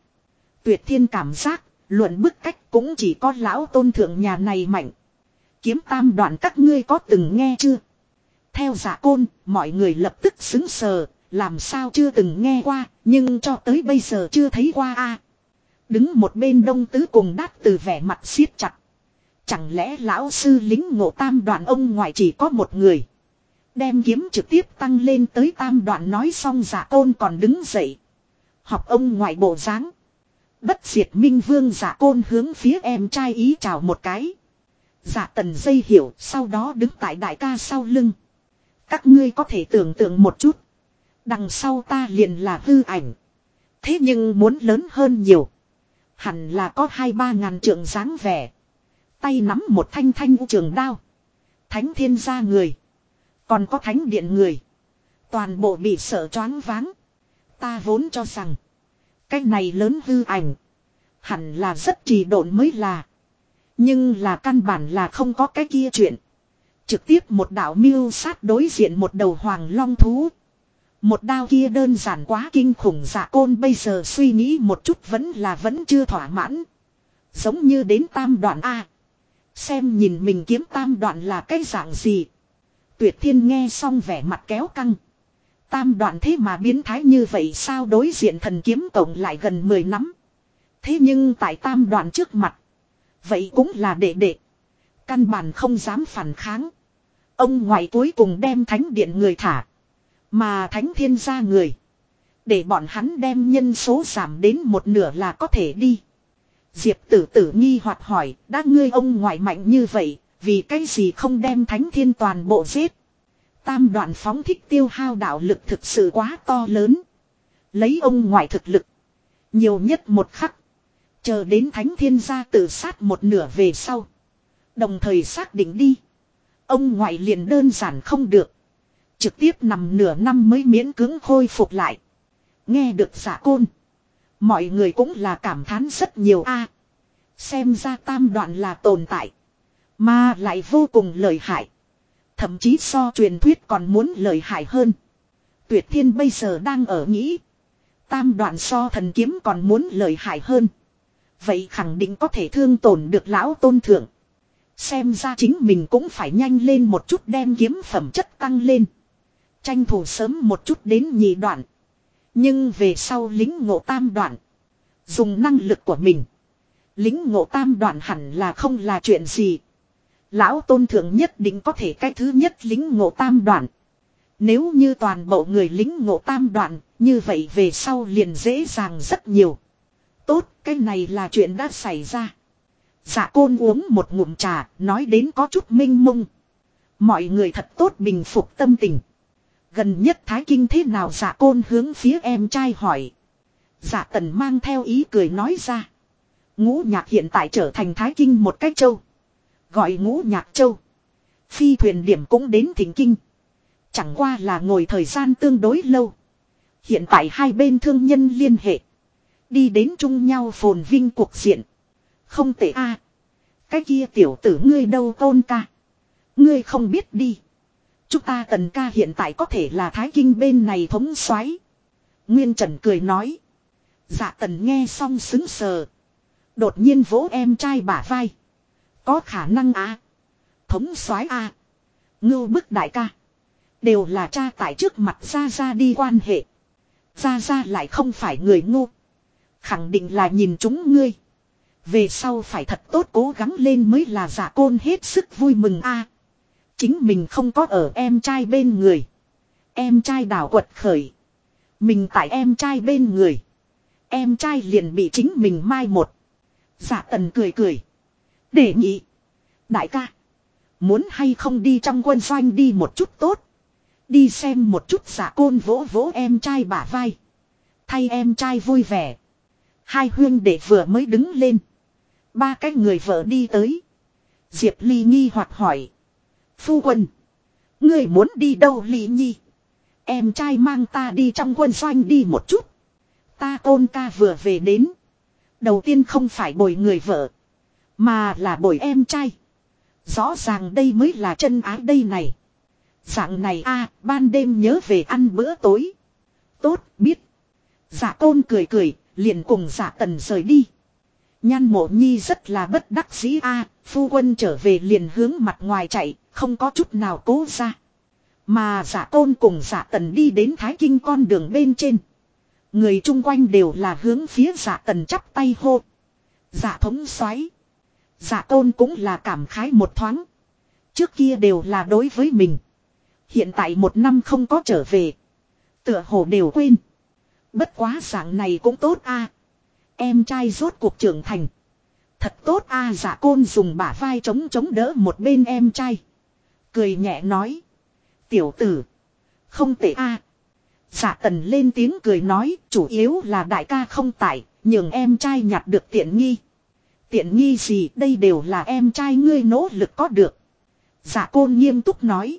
tuyệt thiên cảm giác, luận bức cách cũng chỉ có lão tôn thượng nhà này mạnh. Kiếm tam đoạn các ngươi có từng nghe chưa? Theo giả côn, mọi người lập tức xứng sờ, làm sao chưa từng nghe qua, nhưng cho tới bây giờ chưa thấy qua a. Đứng một bên đông tứ cùng đát từ vẻ mặt siết chặt. Chẳng lẽ lão sư lính ngộ tam đoạn ông ngoại chỉ có một người. Đem kiếm trực tiếp tăng lên tới tam đoạn nói xong giả côn còn đứng dậy. Học ông ngoại bộ dáng Bất diệt minh vương giả côn hướng phía em trai ý chào một cái. Giả tần dây hiểu sau đó đứng tại đại ca sau lưng. Các ngươi có thể tưởng tượng một chút. Đằng sau ta liền là hư ảnh. Thế nhưng muốn lớn hơn nhiều. Hẳn là có hai ba ngàn trượng dáng vẻ. Tay nắm một thanh thanh trường đao. Thánh thiên gia người. Còn có thánh điện người. Toàn bộ bị sợ choáng váng. Ta vốn cho rằng. Cái này lớn hư ảnh. Hẳn là rất trì độn mới là. Nhưng là căn bản là không có cái kia chuyện. Trực tiếp một đạo miêu sát đối diện một đầu hoàng long thú. Một đao kia đơn giản quá kinh khủng giả côn bây giờ suy nghĩ một chút vẫn là vẫn chưa thỏa mãn. Giống như đến tam đoạn A. Xem nhìn mình kiếm tam đoạn là cái dạng gì. Tuyệt thiên nghe xong vẻ mặt kéo căng. Tam đoạn thế mà biến thái như vậy sao đối diện thần kiếm tổng lại gần 10 năm. Thế nhưng tại tam đoạn trước mặt. Vậy cũng là đệ đệ. Căn bản không dám phản kháng. Ông ngoại cuối cùng đem thánh điện người thả. Mà thánh thiên gia người. Để bọn hắn đem nhân số giảm đến một nửa là có thể đi. Diệp tử tử nghi hoặc hỏi, đã ngươi ông ngoại mạnh như vậy, vì cái gì không đem thánh thiên toàn bộ giết. Tam đoạn phóng thích tiêu hao đạo lực thực sự quá to lớn. Lấy ông ngoại thực lực. Nhiều nhất một khắc. Chờ đến thánh thiên gia tự sát một nửa về sau. Đồng thời xác định đi. Ông ngoại liền đơn giản không được. Trực tiếp nằm nửa năm mới miễn cưỡng khôi phục lại. Nghe được giả côn. Mọi người cũng là cảm thán rất nhiều a Xem ra tam đoạn là tồn tại. Mà lại vô cùng lợi hại. Thậm chí so truyền thuyết còn muốn lợi hại hơn. Tuyệt thiên bây giờ đang ở nghĩ. Tam đoạn so thần kiếm còn muốn lợi hại hơn. Vậy khẳng định có thể thương tổn được lão tôn thượng. Xem ra chính mình cũng phải nhanh lên một chút đem kiếm phẩm chất tăng lên. Tranh thủ sớm một chút đến nhị đoạn. Nhưng về sau lính ngộ tam đoạn. Dùng năng lực của mình. Lính ngộ tam đoạn hẳn là không là chuyện gì. Lão tôn thượng nhất định có thể cái thứ nhất lính ngộ tam đoạn. Nếu như toàn bộ người lính ngộ tam đoạn, như vậy về sau liền dễ dàng rất nhiều. Tốt, cái này là chuyện đã xảy ra. Dạ côn uống một ngụm trà, nói đến có chút minh mông. Mọi người thật tốt bình phục tâm tình. Gần nhất Thái Kinh thế nào giả côn hướng phía em trai hỏi. Giả tần mang theo ý cười nói ra. Ngũ nhạc hiện tại trở thành Thái Kinh một cách châu. Gọi ngũ nhạc châu. Phi thuyền điểm cũng đến thỉnh kinh. Chẳng qua là ngồi thời gian tương đối lâu. Hiện tại hai bên thương nhân liên hệ. Đi đến chung nhau phồn vinh cuộc diện. Không tệ a Cái kia tiểu tử ngươi đâu tôn ca. Ngươi không biết đi. Chúng ta tần ca hiện tại có thể là thái kinh bên này thống xoáy. Nguyên Trần cười nói. Dạ tần nghe xong xứng sờ. Đột nhiên vỗ em trai bả vai. Có khả năng à. Thống soái à. Ngưu bức đại ca. Đều là cha tại trước mặt ra ra đi quan hệ. Ra ra lại không phải người ngu. Khẳng định là nhìn chúng ngươi. Về sau phải thật tốt cố gắng lên mới là giả côn hết sức vui mừng a. Chính mình không có ở em trai bên người. Em trai đảo quật khởi. Mình tại em trai bên người. Em trai liền bị chính mình mai một. Giả tần cười cười. Để nhị. Đại ca. Muốn hay không đi trong quân doanh đi một chút tốt. Đi xem một chút giả côn vỗ vỗ em trai bả vai. Thay em trai vui vẻ. Hai huyên đệ vừa mới đứng lên. Ba cái người vợ đi tới. Diệp Ly nghi hoặc hỏi. Phu quân. Người muốn đi đâu Lý nhi? Em trai mang ta đi trong quân doanh đi một chút. Ta côn ca vừa về đến. Đầu tiên không phải bồi người vợ. Mà là bồi em trai. Rõ ràng đây mới là chân ái đây này. Dạng này a ban đêm nhớ về ăn bữa tối. Tốt, biết. Dạ tôn cười cười, liền cùng dạ tần rời đi. Nhan mộ nhi rất là bất đắc dĩ a phu quân trở về liền hướng mặt ngoài chạy, không có chút nào cố ra. Mà giả tôn cùng giả tần đi đến Thái Kinh con đường bên trên. Người chung quanh đều là hướng phía giả tần chắp tay hô. Giả thống xoáy. Giả tôn cũng là cảm khái một thoáng. Trước kia đều là đối với mình. Hiện tại một năm không có trở về. Tựa hồ đều quên. Bất quá dạng này cũng tốt a Em trai rốt cuộc trưởng thành. Thật tốt a giả côn dùng bả vai chống chống đỡ một bên em trai. Cười nhẹ nói. Tiểu tử. Không tệ a Giả tần lên tiếng cười nói chủ yếu là đại ca không tại, nhường em trai nhặt được tiện nghi. Tiện nghi gì đây đều là em trai ngươi nỗ lực có được. Giả côn nghiêm túc nói.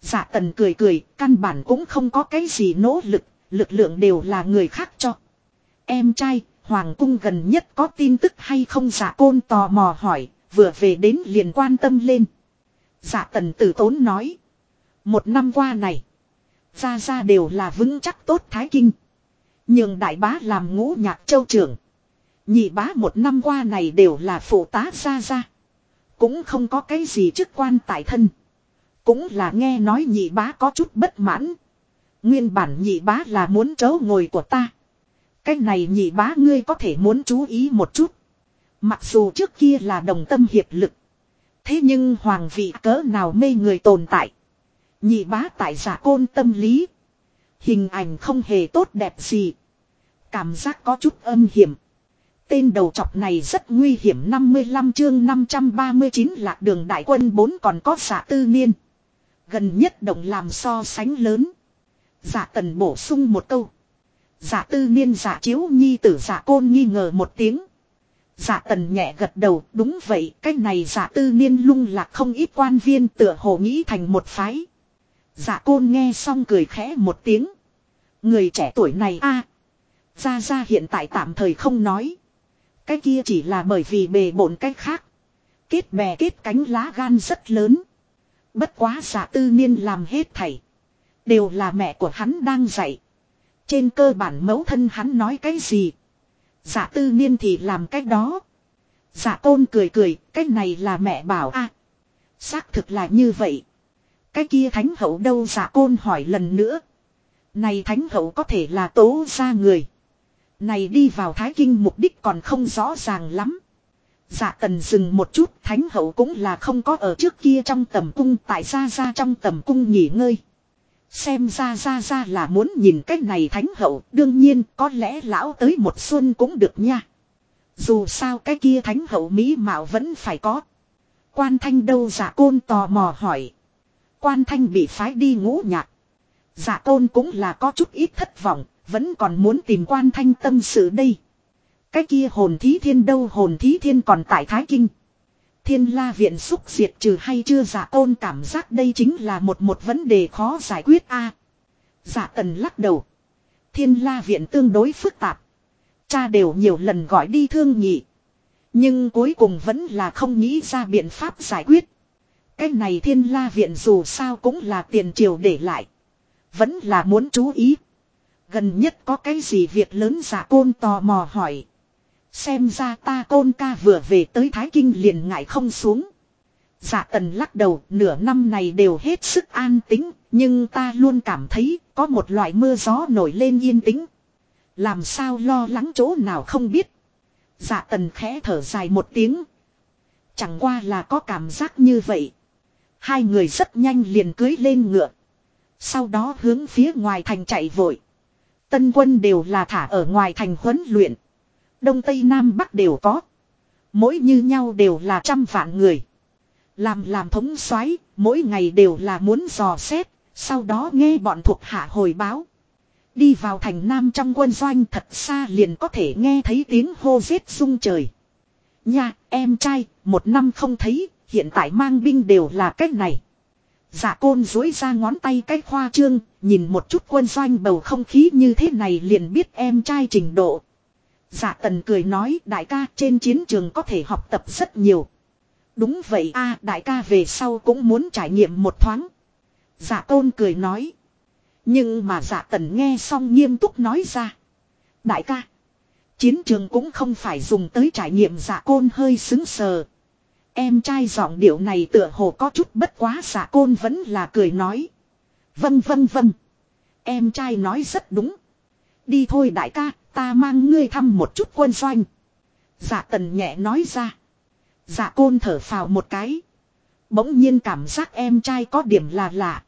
Giả tần cười cười, căn bản cũng không có cái gì nỗ lực, lực lượng đều là người khác cho. Em trai, Hoàng cung gần nhất có tin tức hay không giả côn tò mò hỏi, vừa về đến liền quan tâm lên. Giả tần tử tốn nói. Một năm qua này, ra ra đều là vững chắc tốt thái kinh. Nhưng đại bá làm ngũ nhạc châu trưởng. Nhị bá một năm qua này đều là phụ tá ra ra. Cũng không có cái gì chức quan tại thân. Cũng là nghe nói nhị bá có chút bất mãn. Nguyên bản nhị bá là muốn chấu ngồi của ta. Cái này nhị bá ngươi có thể muốn chú ý một chút. Mặc dù trước kia là đồng tâm hiệp lực. Thế nhưng hoàng vị cỡ nào mê người tồn tại. Nhị bá tại giả côn tâm lý. Hình ảnh không hề tốt đẹp gì. Cảm giác có chút âm hiểm. Tên đầu chọc này rất nguy hiểm 55 chương 539 lạc đường đại quân 4 còn có giả tư niên. Gần nhất động làm so sánh lớn. Giả tần bổ sung một câu. Giả tư niên, giả chiếu nhi tử, giả côn nghi ngờ một tiếng. Giả tần nhẹ gật đầu, đúng vậy, cái này giả tư niên lung lạc không ít quan viên tựa hồ nghĩ thành một phái. Giả côn nghe xong cười khẽ một tiếng. Người trẻ tuổi này a Ra ra hiện tại tạm thời không nói. Cái kia chỉ là bởi vì bề bộn cách khác. Kết bè, kết cánh lá gan rất lớn. Bất quá giả tư niên làm hết thảy. Đều là mẹ của hắn đang dạy. Trên cơ bản mẫu thân hắn nói cái gì. dạ tư niên thì làm cách đó. dạ tôn cười cười, cái này là mẹ bảo a Xác thực là như vậy. Cái kia thánh hậu đâu dạ côn hỏi lần nữa. Này thánh hậu có thể là tố ra người. Này đi vào thái kinh mục đích còn không rõ ràng lắm. Dạ tần dừng một chút thánh hậu cũng là không có ở trước kia trong tầm cung tại ra ra trong tầm cung nghỉ ngơi. Xem ra ra ra là muốn nhìn cách này thánh hậu đương nhiên có lẽ lão tới một xuân cũng được nha. Dù sao cái kia thánh hậu mỹ mạo vẫn phải có. Quan thanh đâu giả côn tò mò hỏi. Quan thanh bị phái đi ngũ nhạc. Giả côn cũng là có chút ít thất vọng, vẫn còn muốn tìm quan thanh tâm sự đây. Cái kia hồn thí thiên đâu hồn thí thiên còn tại Thái Kinh. Thiên la viện xúc diệt trừ hay chưa giả tôn cảm giác đây chính là một một vấn đề khó giải quyết a Giả tần lắc đầu. Thiên la viện tương đối phức tạp. Cha đều nhiều lần gọi đi thương nhị. Nhưng cuối cùng vẫn là không nghĩ ra biện pháp giải quyết. Cái này thiên la viện dù sao cũng là tiền triều để lại. Vẫn là muốn chú ý. Gần nhất có cái gì việc lớn giả côn tò mò hỏi. Xem ra ta côn ca vừa về tới Thái Kinh liền ngại không xuống. Dạ tần lắc đầu nửa năm này đều hết sức an tính, nhưng ta luôn cảm thấy có một loại mưa gió nổi lên yên tĩnh. Làm sao lo lắng chỗ nào không biết. Dạ tần khẽ thở dài một tiếng. Chẳng qua là có cảm giác như vậy. Hai người rất nhanh liền cưới lên ngựa. Sau đó hướng phía ngoài thành chạy vội. Tân quân đều là thả ở ngoài thành huấn luyện. Đông Tây Nam Bắc đều có. Mỗi như nhau đều là trăm vạn người. Làm làm thống soái mỗi ngày đều là muốn dò xét, sau đó nghe bọn thuộc hạ hồi báo. Đi vào thành Nam trong quân doanh thật xa liền có thể nghe thấy tiếng hô giết rung trời. Nha, em trai, một năm không thấy, hiện tại mang binh đều là cách này. Dạ côn dối ra ngón tay cách khoa trương, nhìn một chút quân doanh bầu không khí như thế này liền biết em trai trình độ. Dạ tần cười nói đại ca trên chiến trường có thể học tập rất nhiều. Đúng vậy a đại ca về sau cũng muốn trải nghiệm một thoáng. Dạ tôn cười nói. Nhưng mà dạ tần nghe xong nghiêm túc nói ra. Đại ca. Chiến trường cũng không phải dùng tới trải nghiệm dạ côn hơi xứng sờ. Em trai giọng điệu này tựa hồ có chút bất quá dạ côn vẫn là cười nói. Vâng vâng vâng. Em trai nói rất đúng. Đi thôi đại ca, ta mang ngươi thăm một chút quân doanh. Dạ tần nhẹ nói ra. Dạ côn thở phào một cái. Bỗng nhiên cảm giác em trai có điểm là lạ.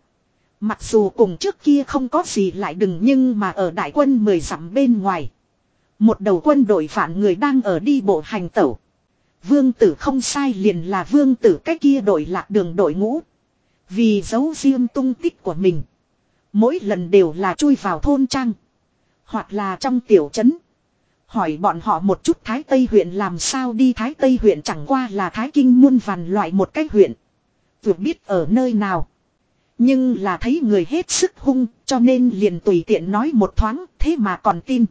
Mặc dù cùng trước kia không có gì lại đừng nhưng mà ở đại quân mười dặm bên ngoài. Một đầu quân đội phản người đang ở đi bộ hành tẩu. Vương tử không sai liền là vương tử cái kia đội lạc đường đội ngũ. Vì giấu riêng tung tích của mình. Mỗi lần đều là chui vào thôn trang. Hoặc là trong tiểu trấn. Hỏi bọn họ một chút Thái Tây huyện làm sao đi Thái Tây huyện chẳng qua là Thái Kinh muôn vàn loại một cái huyện. Vừa biết ở nơi nào. Nhưng là thấy người hết sức hung, cho nên liền tùy tiện nói một thoáng, thế mà còn tin.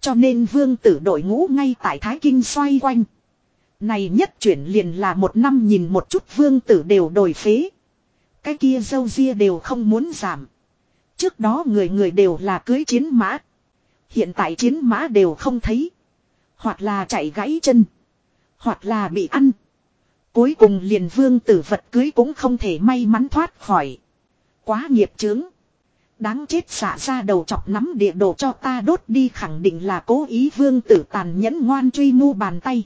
Cho nên vương tử đội ngũ ngay tại Thái Kinh xoay quanh. Này nhất chuyển liền là một năm nhìn một chút vương tử đều đổi phế. Cái kia dâu ria đều không muốn giảm. Trước đó người người đều là cưới chiến mã. Hiện tại chiến mã đều không thấy. Hoặc là chạy gãy chân. Hoặc là bị ăn. Cuối cùng liền vương tử vật cưới cũng không thể may mắn thoát khỏi. Quá nghiệp chướng. Đáng chết xả ra đầu chọc nắm địa đồ cho ta đốt đi khẳng định là cố ý vương tử tàn nhẫn ngoan truy mu bàn tay.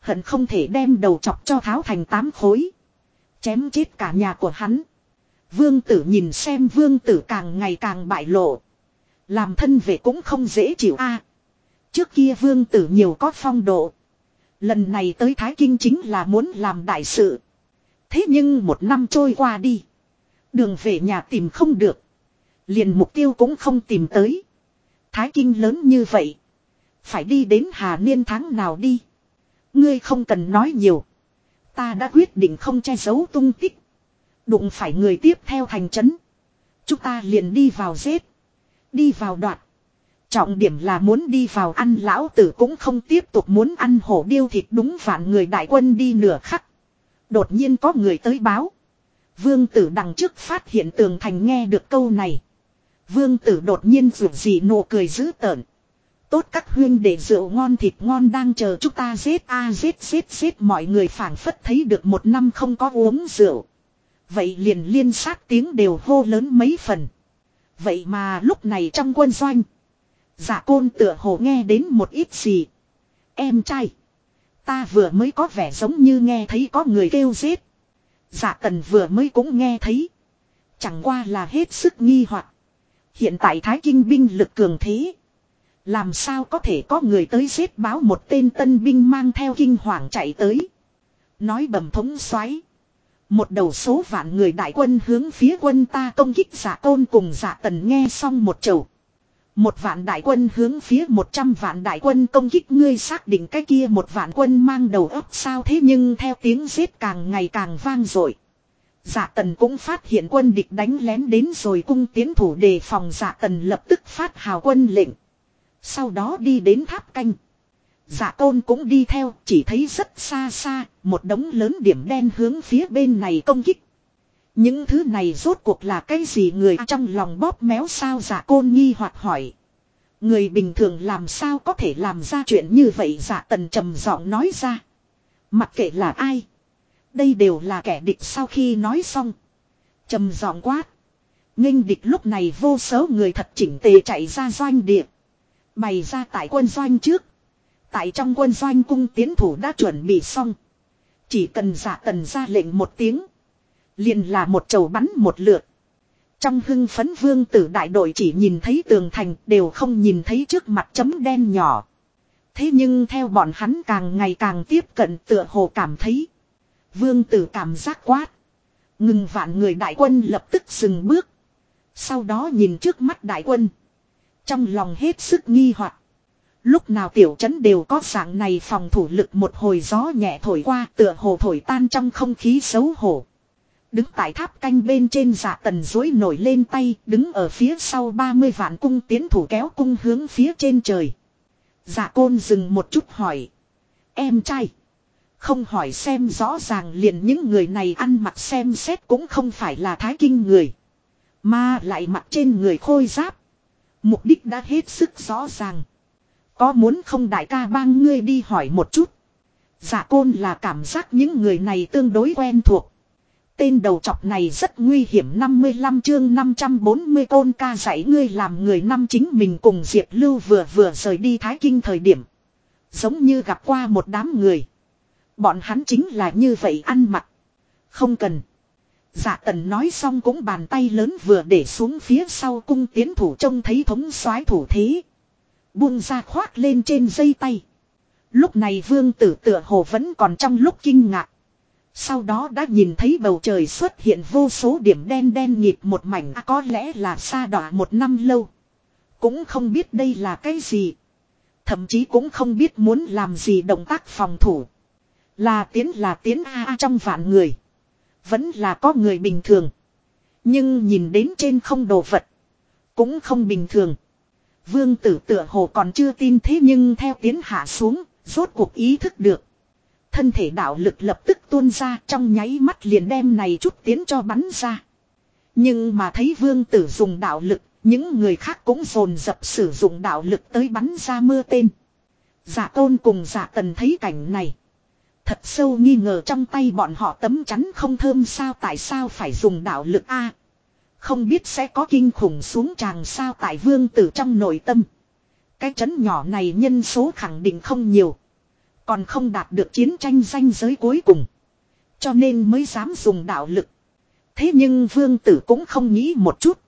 Hận không thể đem đầu chọc cho tháo thành tám khối. Chém chết cả nhà của hắn. Vương tử nhìn xem vương tử càng ngày càng bại lộ. Làm thân vệ cũng không dễ chịu a. trước kia vương tử nhiều có phong độ. Lần này tới Thái Kinh chính là muốn làm đại sự. Thế nhưng một năm trôi qua đi. Đường về nhà tìm không được. Liền mục tiêu cũng không tìm tới. Thái Kinh lớn như vậy. Phải đi đến Hà Niên tháng nào đi. Ngươi không cần nói nhiều. Ta đã quyết định không che giấu tung tích. Đụng phải người tiếp theo thành trấn. Chúng ta liền đi vào giết. Đi vào đoạn. Trọng điểm là muốn đi vào ăn lão tử cũng không tiếp tục muốn ăn hổ điêu thịt đúng vạn người đại quân đi nửa khắc. Đột nhiên có người tới báo. Vương tử đằng trước phát hiện tường thành nghe được câu này. Vương tử đột nhiên rủ gì nụ cười dữ tợn. Tốt các huyên để rượu ngon thịt ngon đang chờ chúng ta giết a giết giết giết mọi người phảng phất thấy được một năm không có uống rượu. Vậy liền liên sát tiếng đều hô lớn mấy phần. Vậy mà lúc này trong quân doanh. Giả côn tựa hồ nghe đến một ít gì. Em trai. Ta vừa mới có vẻ giống như nghe thấy có người kêu giết. Giả tần vừa mới cũng nghe thấy. Chẳng qua là hết sức nghi hoặc. Hiện tại Thái Kinh binh lực cường thế. Làm sao có thể có người tới giết báo một tên tân binh mang theo kinh hoàng chạy tới. Nói bẩm thống xoáy. Một đầu số vạn người đại quân hướng phía quân ta công kích giả tôn cùng giả tần nghe xong một chầu. Một vạn đại quân hướng phía một trăm vạn đại quân công kích ngươi xác định cái kia một vạn quân mang đầu óc sao thế nhưng theo tiếng giết càng ngày càng vang dội giả tần cũng phát hiện quân địch đánh lén đến rồi cung tiến thủ đề phòng giả tần lập tức phát hào quân lệnh. Sau đó đi đến tháp canh. Dạ tôn cũng đi theo, chỉ thấy rất xa xa, một đống lớn điểm đen hướng phía bên này công kích. Những thứ này rốt cuộc là cái gì người trong lòng bóp méo sao giả côn nghi hoặc hỏi. Người bình thường làm sao có thể làm ra chuyện như vậy giả tần trầm giọng nói ra. Mặc kệ là ai. Đây đều là kẻ địch sau khi nói xong. trầm giọng quát. nghênh địch lúc này vô số người thật chỉnh tề chạy ra doanh địa. Bày ra tại quân doanh trước. Tại trong quân doanh cung tiến thủ đã chuẩn bị xong. Chỉ cần giả tần ra lệnh một tiếng. Liền là một chầu bắn một lượt. Trong hưng phấn vương tử đại đội chỉ nhìn thấy tường thành đều không nhìn thấy trước mặt chấm đen nhỏ. Thế nhưng theo bọn hắn càng ngày càng tiếp cận tựa hồ cảm thấy. Vương tử cảm giác quát. Ngừng vạn người đại quân lập tức dừng bước. Sau đó nhìn trước mắt đại quân. Trong lòng hết sức nghi hoặc Lúc nào tiểu trấn đều có dạng này phòng thủ lực một hồi gió nhẹ thổi qua tựa hồ thổi tan trong không khí xấu hổ. Đứng tại tháp canh bên trên giả tần dối nổi lên tay, đứng ở phía sau 30 vạn cung tiến thủ kéo cung hướng phía trên trời. Giả côn dừng một chút hỏi. Em trai. Không hỏi xem rõ ràng liền những người này ăn mặc xem xét cũng không phải là thái kinh người. Mà lại mặc trên người khôi giáp. Mục đích đã hết sức rõ ràng. Có muốn không đại ca bang ngươi đi hỏi một chút. Giả côn là cảm giác những người này tương đối quen thuộc. Tên đầu chọc này rất nguy hiểm 55 chương 540 côn ca dạy ngươi làm người năm chính mình cùng Diệp Lưu vừa vừa rời đi Thái Kinh thời điểm. Giống như gặp qua một đám người. Bọn hắn chính là như vậy ăn mặc. Không cần. Dạ tần nói xong cũng bàn tay lớn vừa để xuống phía sau cung tiến thủ trông thấy thống soái thủ thế. Buông ra khoác lên trên dây tay. Lúc này vương tử tựa hồ vẫn còn trong lúc kinh ngạc. Sau đó đã nhìn thấy bầu trời xuất hiện vô số điểm đen đen nhịp một mảnh à, có lẽ là xa đỏ một năm lâu. Cũng không biết đây là cái gì. Thậm chí cũng không biết muốn làm gì động tác phòng thủ. Là tiến là tiến A A trong vạn người. Vẫn là có người bình thường. Nhưng nhìn đến trên không đồ vật. Cũng không bình thường. Vương tử tựa hồ còn chưa tin thế nhưng theo tiến hạ xuống, rốt cuộc ý thức được. Thân thể đạo lực lập tức tuôn ra trong nháy mắt liền đem này chút tiến cho bắn ra. Nhưng mà thấy vương tử dùng đạo lực, những người khác cũng dồn dập sử dụng đạo lực tới bắn ra mưa tên. Giả tôn cùng giả tần thấy cảnh này. Thật sâu nghi ngờ trong tay bọn họ tấm chắn không thơm sao tại sao phải dùng đạo lực A. Không biết sẽ có kinh khủng xuống tràng sao tại vương tử trong nội tâm. Cái trấn nhỏ này nhân số khẳng định không nhiều. Còn không đạt được chiến tranh danh giới cuối cùng. Cho nên mới dám dùng đạo lực. Thế nhưng vương tử cũng không nghĩ một chút.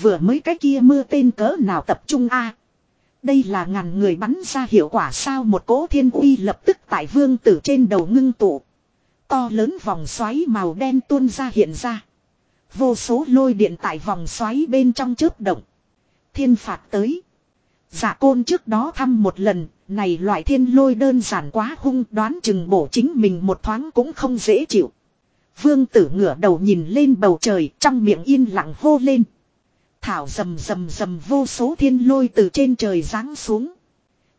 Vừa mới cái kia mưa tên cỡ nào tập trung a Đây là ngàn người bắn ra hiệu quả sao một cỗ thiên uy lập tức tại vương tử trên đầu ngưng tụ. To lớn vòng xoáy màu đen tuôn ra hiện ra. Vô số lôi điện tại vòng xoáy bên trong chớp động. Thiên phạt tới. Giả côn trước đó thăm một lần, này loại thiên lôi đơn giản quá hung đoán chừng bổ chính mình một thoáng cũng không dễ chịu. Vương tử ngửa đầu nhìn lên bầu trời trong miệng yên lặng hô lên. thảo rầm rầm rầm vô số thiên lôi từ trên trời giáng xuống.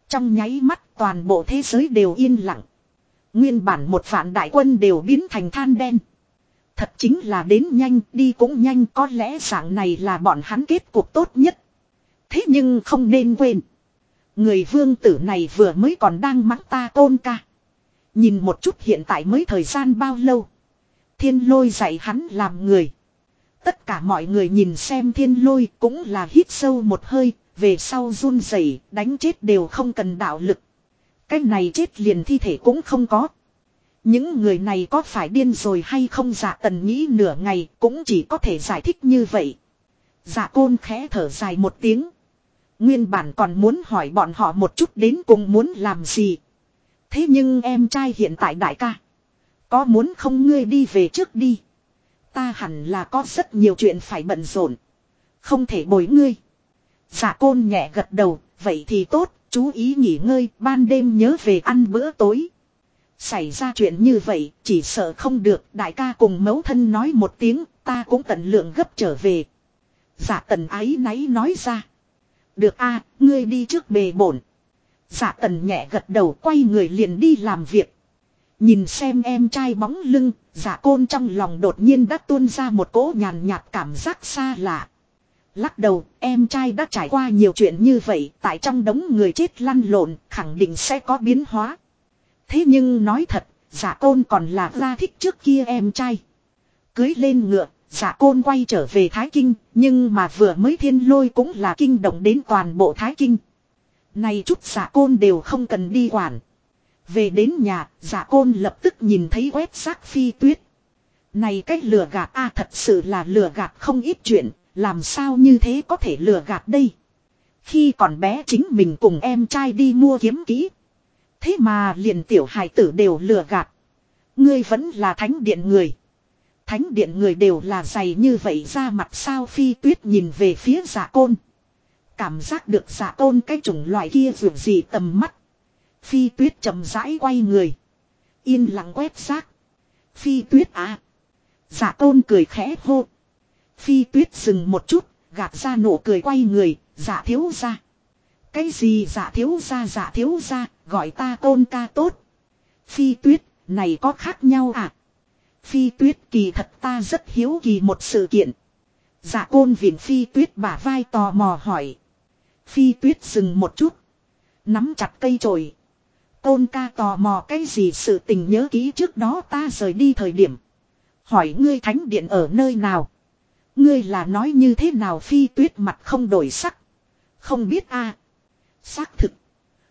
Trong nháy mắt toàn bộ thế giới đều yên lặng. Nguyên bản một vạn đại quân đều biến thành than đen. Thật chính là đến nhanh đi cũng nhanh có lẽ dạng này là bọn hắn kết cuộc tốt nhất. Thế nhưng không nên quên. Người vương tử này vừa mới còn đang mắng ta tôn ca. Nhìn một chút hiện tại mới thời gian bao lâu. Thiên lôi dạy hắn làm người. Tất cả mọi người nhìn xem thiên lôi cũng là hít sâu một hơi, về sau run rẩy đánh chết đều không cần đạo lực. Cái này chết liền thi thể cũng không có. Những người này có phải điên rồi hay không dạ tần nghĩ nửa ngày cũng chỉ có thể giải thích như vậy. Dạ côn khẽ thở dài một tiếng. Nguyên bản còn muốn hỏi bọn họ một chút đến cùng muốn làm gì. Thế nhưng em trai hiện tại đại ca. Có muốn không ngươi đi về trước đi. Ta hẳn là có rất nhiều chuyện phải bận rộn. Không thể bồi ngươi. Dạ côn nhẹ gật đầu, vậy thì tốt, chú ý nghỉ ngơi, ban đêm nhớ về ăn bữa tối. Xảy ra chuyện như vậy, chỉ sợ không được, đại ca cùng mẫu thân nói một tiếng, ta cũng tận lượng gấp trở về. Dạ tần ái náy nói ra. Được a ngươi đi trước bề bổn. Dạ tần nhẹ gật đầu quay người liền đi làm việc. Nhìn xem em trai bóng lưng, dạ côn trong lòng đột nhiên đã tuôn ra một cỗ nhàn nhạt cảm giác xa lạ. Lắc đầu, em trai đã trải qua nhiều chuyện như vậy, tại trong đống người chết lăn lộn, khẳng định sẽ có biến hóa. Thế nhưng nói thật, giả côn còn là ra thích trước kia em trai. Cưới lên ngựa, giả côn quay trở về Thái Kinh, nhưng mà vừa mới thiên lôi cũng là kinh động đến toàn bộ Thái Kinh. Này chút giả côn đều không cần đi quản. Về đến nhà, giả côn lập tức nhìn thấy quét xác phi tuyết. Này cách lừa gạt a thật sự là lừa gạt không ít chuyện, làm sao như thế có thể lừa gạt đây. Khi còn bé chính mình cùng em trai đi mua kiếm kỹ. Thế mà liền tiểu hài tử đều lừa gạt. Ngươi vẫn là thánh điện người. Thánh điện người đều là dày như vậy ra mặt sao phi tuyết nhìn về phía giả côn. Cảm giác được giả côn cái chủng loại kia dù gì tầm mắt. Phi tuyết chậm rãi quay người. Yên lặng quét xác. Phi tuyết à. Giả tôn cười khẽ hô. Phi tuyết dừng một chút, gạt ra nụ cười quay người, giả thiếu ra. Cái gì giả thiếu ra giả thiếu ra, gọi ta tôn ca tốt. Phi tuyết, này có khác nhau à? Phi tuyết kỳ thật ta rất hiếu kỳ một sự kiện. dạ côn viện phi tuyết bả vai tò mò hỏi. Phi tuyết dừng một chút. Nắm chặt cây trồi. Tôn ca tò mò cái gì sự tình nhớ ký trước đó ta rời đi thời điểm. Hỏi ngươi thánh điện ở nơi nào? Ngươi là nói như thế nào phi tuyết mặt không đổi sắc? Không biết a Xác thực.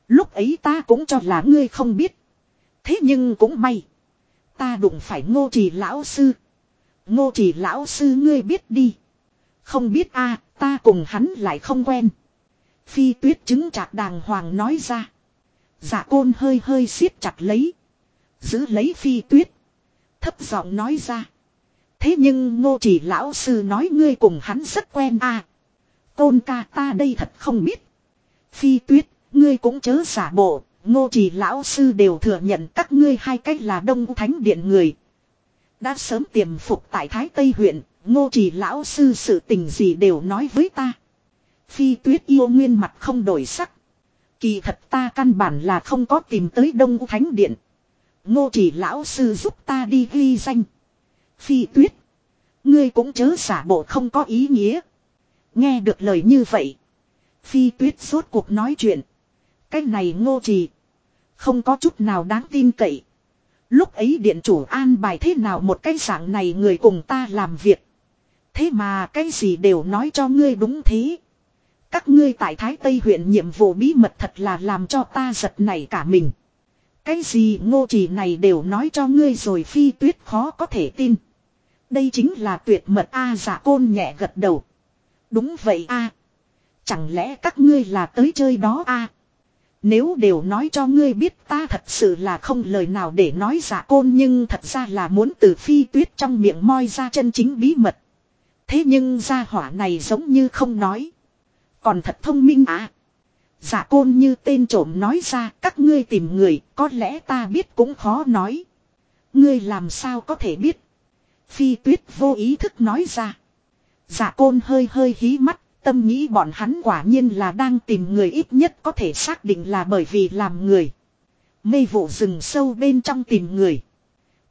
Lúc ấy ta cũng cho là ngươi không biết. Thế nhưng cũng may. Ta đụng phải ngô trì lão sư. Ngô trì lão sư ngươi biết đi. Không biết a ta cùng hắn lại không quen. Phi tuyết chứng chạc đàng hoàng nói ra. Dạ côn hơi hơi siết chặt lấy. Giữ lấy phi tuyết. Thấp giọng nói ra. Thế nhưng ngô chỉ lão sư nói ngươi cùng hắn rất quen à. Côn ca ta đây thật không biết. Phi tuyết, ngươi cũng chớ giả bộ. Ngô trì lão sư đều thừa nhận các ngươi hai cách là đông thánh điện người. Đã sớm tiềm phục tại Thái Tây huyện, ngô trì lão sư sự tình gì đều nói với ta. Phi tuyết yêu nguyên mặt không đổi sắc. Kỳ thật ta căn bản là không có tìm tới Đông Thánh Điện. Ngô trì lão sư giúp ta đi ghi danh. Phi tuyết. Ngươi cũng chớ giả bộ không có ý nghĩa. Nghe được lời như vậy. Phi tuyết suốt cuộc nói chuyện. Cái này ngô trì. Không có chút nào đáng tin cậy. Lúc ấy điện chủ an bài thế nào một cái dạng này người cùng ta làm việc. Thế mà cái gì đều nói cho ngươi đúng thế. Các ngươi tại Thái Tây huyện nhiệm vụ bí mật thật là làm cho ta giật nảy cả mình. Cái gì ngô trì này đều nói cho ngươi rồi phi tuyết khó có thể tin. Đây chính là tuyệt mật A giả côn nhẹ gật đầu. Đúng vậy A. Chẳng lẽ các ngươi là tới chơi đó A. Nếu đều nói cho ngươi biết ta thật sự là không lời nào để nói giả côn nhưng thật ra là muốn từ phi tuyết trong miệng moi ra chân chính bí mật. Thế nhưng gia hỏa này giống như không nói. Còn thật thông minh à. Giả côn như tên trộm nói ra, các ngươi tìm người, có lẽ ta biết cũng khó nói. Ngươi làm sao có thể biết. Phi tuyết vô ý thức nói ra. Giả côn hơi hơi hí mắt tâm nghĩ bọn hắn quả nhiên là đang tìm người ít nhất có thể xác định là bởi vì làm người. Mê vụ rừng sâu bên trong tìm người.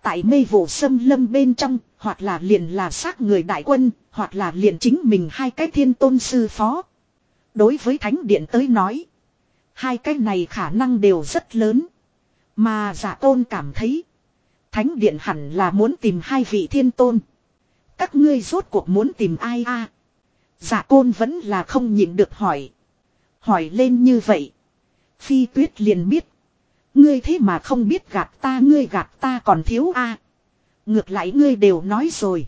Tại mê vụ xâm lâm bên trong, hoặc là liền là xác người đại quân, hoặc là liền chính mình hai cái thiên tôn sư phó. Đối với thánh điện tới nói, hai cái này khả năng đều rất lớn. Mà giả tôn cảm thấy, thánh điện hẳn là muốn tìm hai vị thiên tôn. Các ngươi rốt cuộc muốn tìm ai a? Dạ côn vẫn là không nhịn được hỏi. Hỏi lên như vậy. Phi tuyết liền biết. Ngươi thế mà không biết gạt ta, ngươi gạt ta còn thiếu a Ngược lại ngươi đều nói rồi.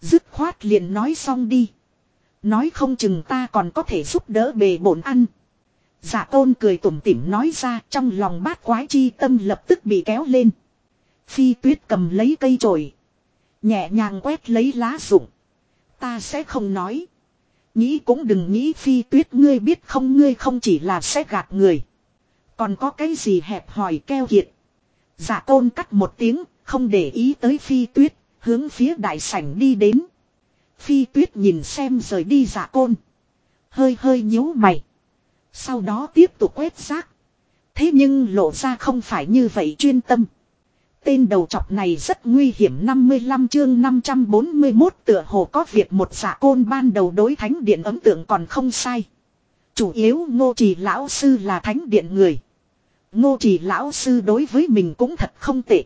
Dứt khoát liền nói xong đi. Nói không chừng ta còn có thể giúp đỡ bề bổn ăn. Dạ Giả tôn cười tủm tỉm nói ra, trong lòng bát quái chi tâm lập tức bị kéo lên. Phi tuyết cầm lấy cây chổi Nhẹ nhàng quét lấy lá rụng. Ta sẽ không nói. Nghĩ cũng đừng nghĩ phi tuyết ngươi biết không ngươi không chỉ là sẽ gạt người. Còn có cái gì hẹp hỏi keo kiệt. Giả tôn cắt một tiếng, không để ý tới phi tuyết, hướng phía đại sảnh đi đến. Phi tuyết nhìn xem rời đi giả côn. Hơi hơi nhíu mày. Sau đó tiếp tục quét rác. Thế nhưng lộ ra không phải như vậy chuyên tâm. Tên đầu chọc này rất nguy hiểm 55 chương 541 tựa hồ có việc một giả côn ban đầu đối thánh điện ấn tượng còn không sai. Chủ yếu ngô trì lão sư là thánh điện người. Ngô trì lão sư đối với mình cũng thật không tệ.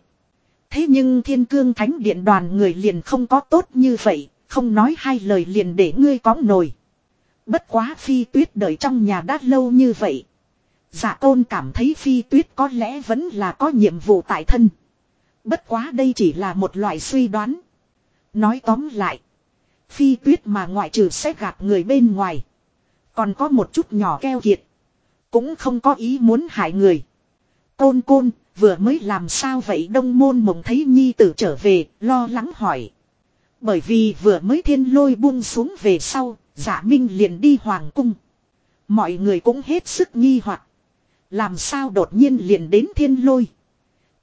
Thế nhưng thiên cương thánh điện đoàn người liền không có tốt như vậy, không nói hai lời liền để ngươi có nổi. Bất quá phi tuyết đợi trong nhà đã lâu như vậy. Dạ giả tôn cảm thấy phi tuyết có lẽ vẫn là có nhiệm vụ tại thân. Bất quá đây chỉ là một loại suy đoán. Nói tóm lại. Phi tuyết mà ngoại trừ sẽ gạt người bên ngoài. Còn có một chút nhỏ keo kiệt. Cũng không có ý muốn hại người. Côn côn, vừa mới làm sao vậy đông môn mộng thấy nhi tử trở về, lo lắng hỏi. Bởi vì vừa mới thiên lôi buông xuống về sau, giả minh liền đi hoàng cung. Mọi người cũng hết sức nghi hoặc Làm sao đột nhiên liền đến thiên lôi.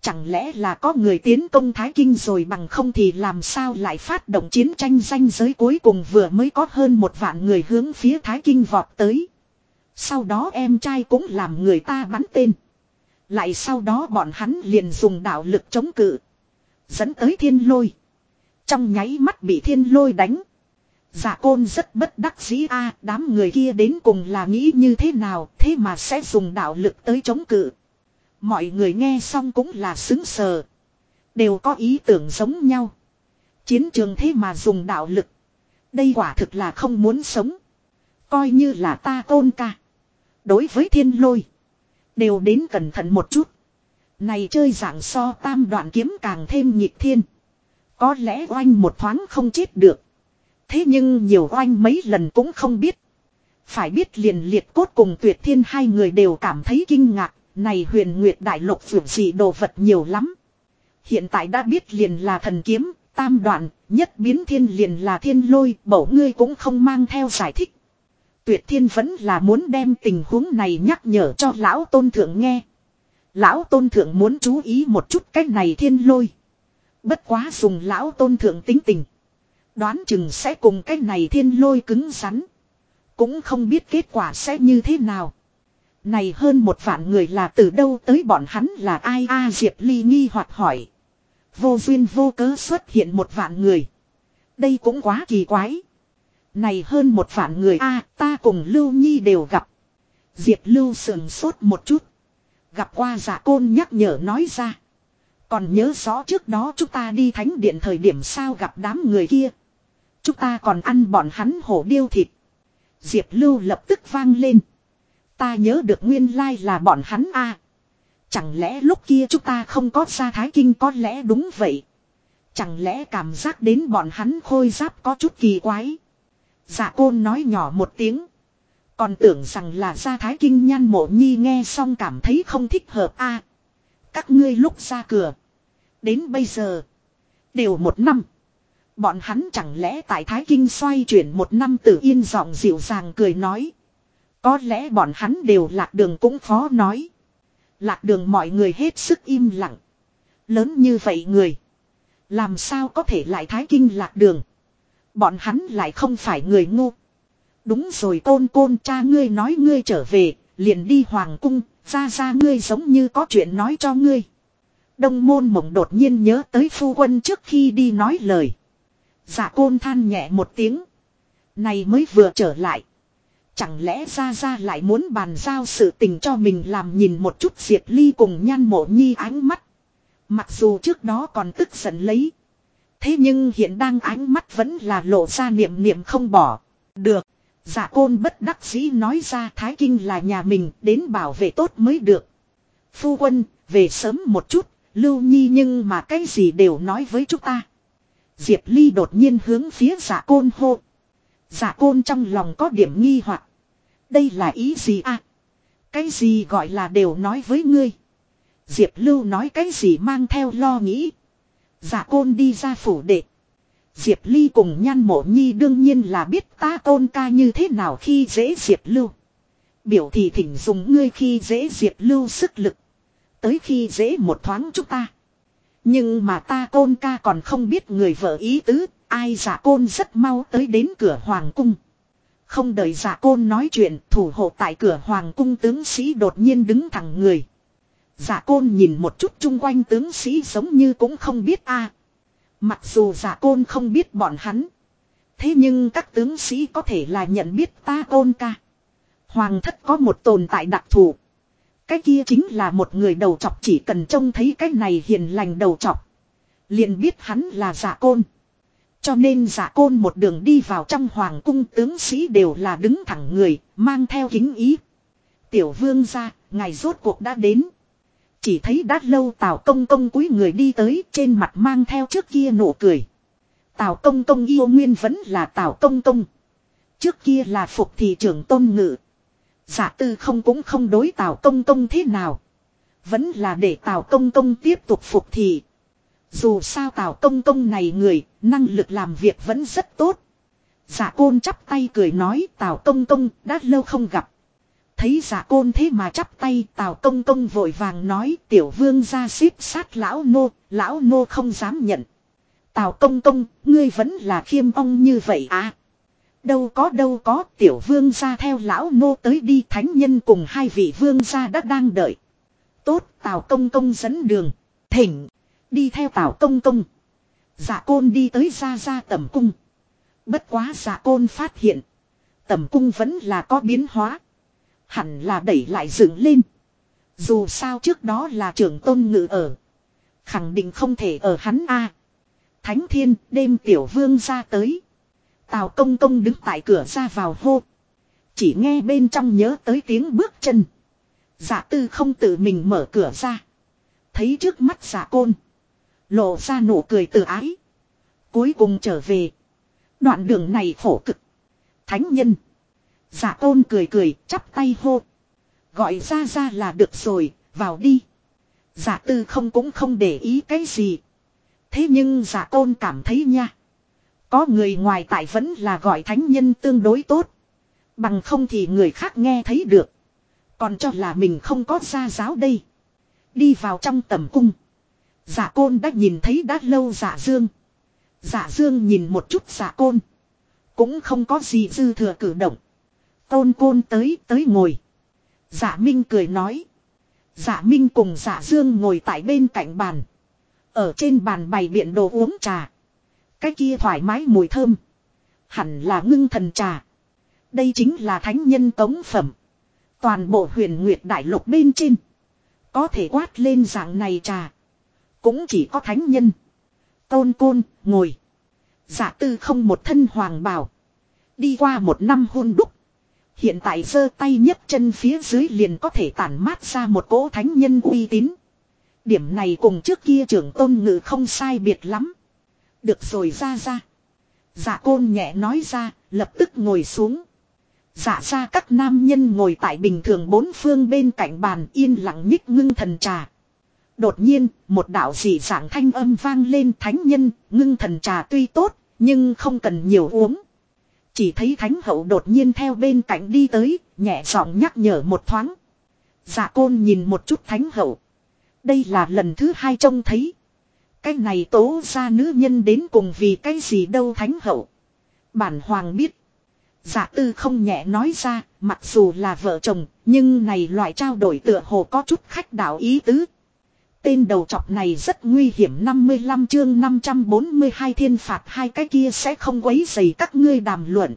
Chẳng lẽ là có người tiến công Thái Kinh rồi bằng không thì làm sao lại phát động chiến tranh danh giới cuối cùng vừa mới có hơn một vạn người hướng phía Thái Kinh vọt tới. Sau đó em trai cũng làm người ta bắn tên. Lại sau đó bọn hắn liền dùng đạo lực chống cự. Dẫn tới thiên lôi. Trong nháy mắt bị thiên lôi đánh. Giả côn rất bất đắc dĩ, a, đám người kia đến cùng là nghĩ như thế nào thế mà sẽ dùng đạo lực tới chống cự. Mọi người nghe xong cũng là xứng sờ. Đều có ý tưởng giống nhau. Chiến trường thế mà dùng đạo lực. Đây quả thực là không muốn sống. Coi như là ta tôn ca. Đối với thiên lôi. Đều đến cẩn thận một chút. Này chơi dạng so tam đoạn kiếm càng thêm nhịp thiên. Có lẽ oanh một thoáng không chết được. Thế nhưng nhiều oanh mấy lần cũng không biết. Phải biết liền liệt cốt cùng tuyệt thiên hai người đều cảm thấy kinh ngạc. Này huyền nguyệt đại lục vượt dị đồ vật nhiều lắm. Hiện tại đã biết liền là thần kiếm, tam đoạn, nhất biến thiên liền là thiên lôi, bổ ngươi cũng không mang theo giải thích. Tuyệt thiên vẫn là muốn đem tình huống này nhắc nhở cho lão tôn thượng nghe. Lão tôn thượng muốn chú ý một chút cách này thiên lôi. Bất quá dùng lão tôn thượng tính tình. Đoán chừng sẽ cùng cách này thiên lôi cứng rắn. Cũng không biết kết quả sẽ như thế nào. Này hơn một vạn người là từ đâu tới bọn hắn là ai a Diệp Ly nghi hoặc hỏi. Vô duyên vô cớ xuất hiện một vạn người. Đây cũng quá kỳ quái. Này hơn một vạn người, a, ta cùng Lưu Nhi đều gặp. Diệp Lưu sườn sốt một chút. Gặp qua giả côn nhắc nhở nói ra. Còn nhớ rõ trước đó chúng ta đi thánh điện thời điểm sao gặp đám người kia. Chúng ta còn ăn bọn hắn hổ điêu thịt. Diệp Lưu lập tức vang lên. Ta nhớ được nguyên lai là bọn hắn a. Chẳng lẽ lúc kia chúng ta không có ra thái kinh có lẽ đúng vậy. Chẳng lẽ cảm giác đến bọn hắn khôi giáp có chút kỳ quái. Dạ côn nói nhỏ một tiếng. Còn tưởng rằng là ra thái kinh nhan mộ nhi nghe xong cảm thấy không thích hợp a. các ngươi lúc ra cửa. Đến bây giờ. Đều một năm. Bọn hắn chẳng lẽ tại Thái Kinh xoay chuyển một năm tử yên giọng dịu dàng cười nói. Có lẽ bọn hắn đều lạc đường cũng khó nói. Lạc đường mọi người hết sức im lặng. Lớn như vậy người. Làm sao có thể lại thái kinh lạc đường. Bọn hắn lại không phải người ngu. Đúng rồi côn côn cha ngươi nói ngươi trở về, liền đi hoàng cung, ra ra ngươi giống như có chuyện nói cho ngươi. Đông môn mộng đột nhiên nhớ tới phu quân trước khi đi nói lời. Dạ côn than nhẹ một tiếng. Này mới vừa trở lại. Chẳng lẽ ra ra lại muốn bàn giao sự tình cho mình làm nhìn một chút Diệp Ly cùng nhan mộ nhi ánh mắt. Mặc dù trước đó còn tức giận lấy. Thế nhưng hiện đang ánh mắt vẫn là lộ ra niệm niệm không bỏ. Được. giả côn bất đắc dĩ nói ra Thái Kinh là nhà mình đến bảo vệ tốt mới được. Phu quân, về sớm một chút, Lưu Nhi nhưng mà cái gì đều nói với chúng ta. Diệp Ly đột nhiên hướng phía giả côn hô. Giả côn trong lòng có điểm nghi hoặc đây là ý gì à? Cái gì gọi là đều nói với ngươi. Diệp Lưu nói cái gì mang theo lo nghĩ. Giả côn đi ra phủ đệ. Diệp Ly cùng nhan mộ nhi đương nhiên là biết ta tôn ca như thế nào khi dễ Diệp Lưu. Biểu thị thỉnh dùng ngươi khi dễ Diệp Lưu sức lực. Tới khi dễ một thoáng chúng ta. Nhưng mà ta côn ca còn không biết người vợ ý tứ, ai giả côn rất mau tới đến cửa hoàng cung. Không đợi giả côn nói chuyện, thủ hộ tại cửa hoàng cung tướng sĩ đột nhiên đứng thẳng người. Giả côn nhìn một chút chung quanh tướng sĩ giống như cũng không biết a. Mặc dù giả côn không biết bọn hắn. Thế nhưng các tướng sĩ có thể là nhận biết ta côn ca. Hoàng thất có một tồn tại đặc thù. Cái kia chính là một người đầu chọc chỉ cần trông thấy cái này hiền lành đầu chọc. Liền biết hắn là giả côn. Cho nên giả côn một đường đi vào trong hoàng cung tướng sĩ đều là đứng thẳng người, mang theo kính ý. Tiểu vương ra, ngày rốt cuộc đã đến. Chỉ thấy đã lâu Tào Công Công cúi người đi tới trên mặt mang theo trước kia nụ cười. Tào Công Công yêu nguyên vẫn là Tào Công Công. Trước kia là phục thị trưởng tôn ngự. Giả tư không cũng không đối Tào Công Công thế nào. Vẫn là để Tào Công Công tiếp tục phục thị. Dù sao Tào Công Công này người, năng lực làm việc vẫn rất tốt. Giả côn chắp tay cười nói Tào Công Công đã lâu không gặp. Thấy giả côn thế mà chắp tay Tào Công Công vội vàng nói tiểu vương ra xếp sát lão nô, lão nô không dám nhận. Tào Công Công, ngươi vẫn là khiêm ong như vậy à. Đâu có đâu có tiểu vương ra theo lão nô tới đi thánh nhân cùng hai vị vương gia đã đang đợi. Tốt Tào Công Công dẫn đường. Thỉnh. Đi theo Tào Công Công. Dạ côn đi tới ra ra tẩm cung. Bất quá dạ côn phát hiện. Tẩm cung vẫn là có biến hóa. Hẳn là đẩy lại dựng lên. Dù sao trước đó là trưởng tôn ngự ở. Khẳng định không thể ở hắn a. Thánh thiên, đêm tiểu vương ra tới. Tào công công đứng tại cửa ra vào hô. Chỉ nghe bên trong nhớ tới tiếng bước chân. Giả tư không tự mình mở cửa ra. Thấy trước mắt giả côn. Lộ ra nụ cười tự ái. Cuối cùng trở về. Đoạn đường này khổ cực. Thánh nhân. Giả tôn cười cười chắp tay hô. Gọi ra ra là được rồi, vào đi. Giả tư không cũng không để ý cái gì. Thế nhưng giả tôn cảm thấy nha. Có người ngoài tại vẫn là gọi thánh nhân tương đối tốt. Bằng không thì người khác nghe thấy được. Còn cho là mình không có gia giáo đây. Đi vào trong tầm cung. Giả côn đã nhìn thấy đã lâu giả dương. Giả dương nhìn một chút giả côn. Cũng không có gì dư thừa cử động. Tôn côn tới tới ngồi. Giả minh cười nói. Giả minh cùng giả dương ngồi tại bên cạnh bàn. Ở trên bàn bày biện đồ uống trà. Cái kia thoải mái mùi thơm. Hẳn là ngưng thần trà. Đây chính là thánh nhân tống phẩm. Toàn bộ huyền nguyệt đại lục bên trên. Có thể quát lên dạng này trà. Cũng chỉ có thánh nhân. Tôn côn, ngồi. Giả tư không một thân hoàng bào. Đi qua một năm hôn đúc. Hiện tại giơ tay nhấc chân phía dưới liền có thể tản mát ra một cỗ thánh nhân uy tín. Điểm này cùng trước kia trưởng tôn ngự không sai biệt lắm. Được rồi ra ra. Dạ côn nhẹ nói ra, lập tức ngồi xuống. Dạ ra các nam nhân ngồi tại bình thường bốn phương bên cạnh bàn yên lặng nhích ngưng thần trà. Đột nhiên, một đạo dị dạng thanh âm vang lên thánh nhân, ngưng thần trà tuy tốt, nhưng không cần nhiều uống. Chỉ thấy thánh hậu đột nhiên theo bên cạnh đi tới, nhẹ giọng nhắc nhở một thoáng. Dạ côn nhìn một chút thánh hậu. Đây là lần thứ hai trông thấy. Cái này tố ra nữ nhân đến cùng vì cái gì đâu thánh hậu. Bản hoàng biết. Dạ tư không nhẹ nói ra, mặc dù là vợ chồng, nhưng này loại trao đổi tựa hồ có chút khách đạo ý tứ. Tên đầu chọc này rất nguy hiểm 55 chương 542 thiên phạt hai cái kia sẽ không quấy dày các ngươi đàm luận.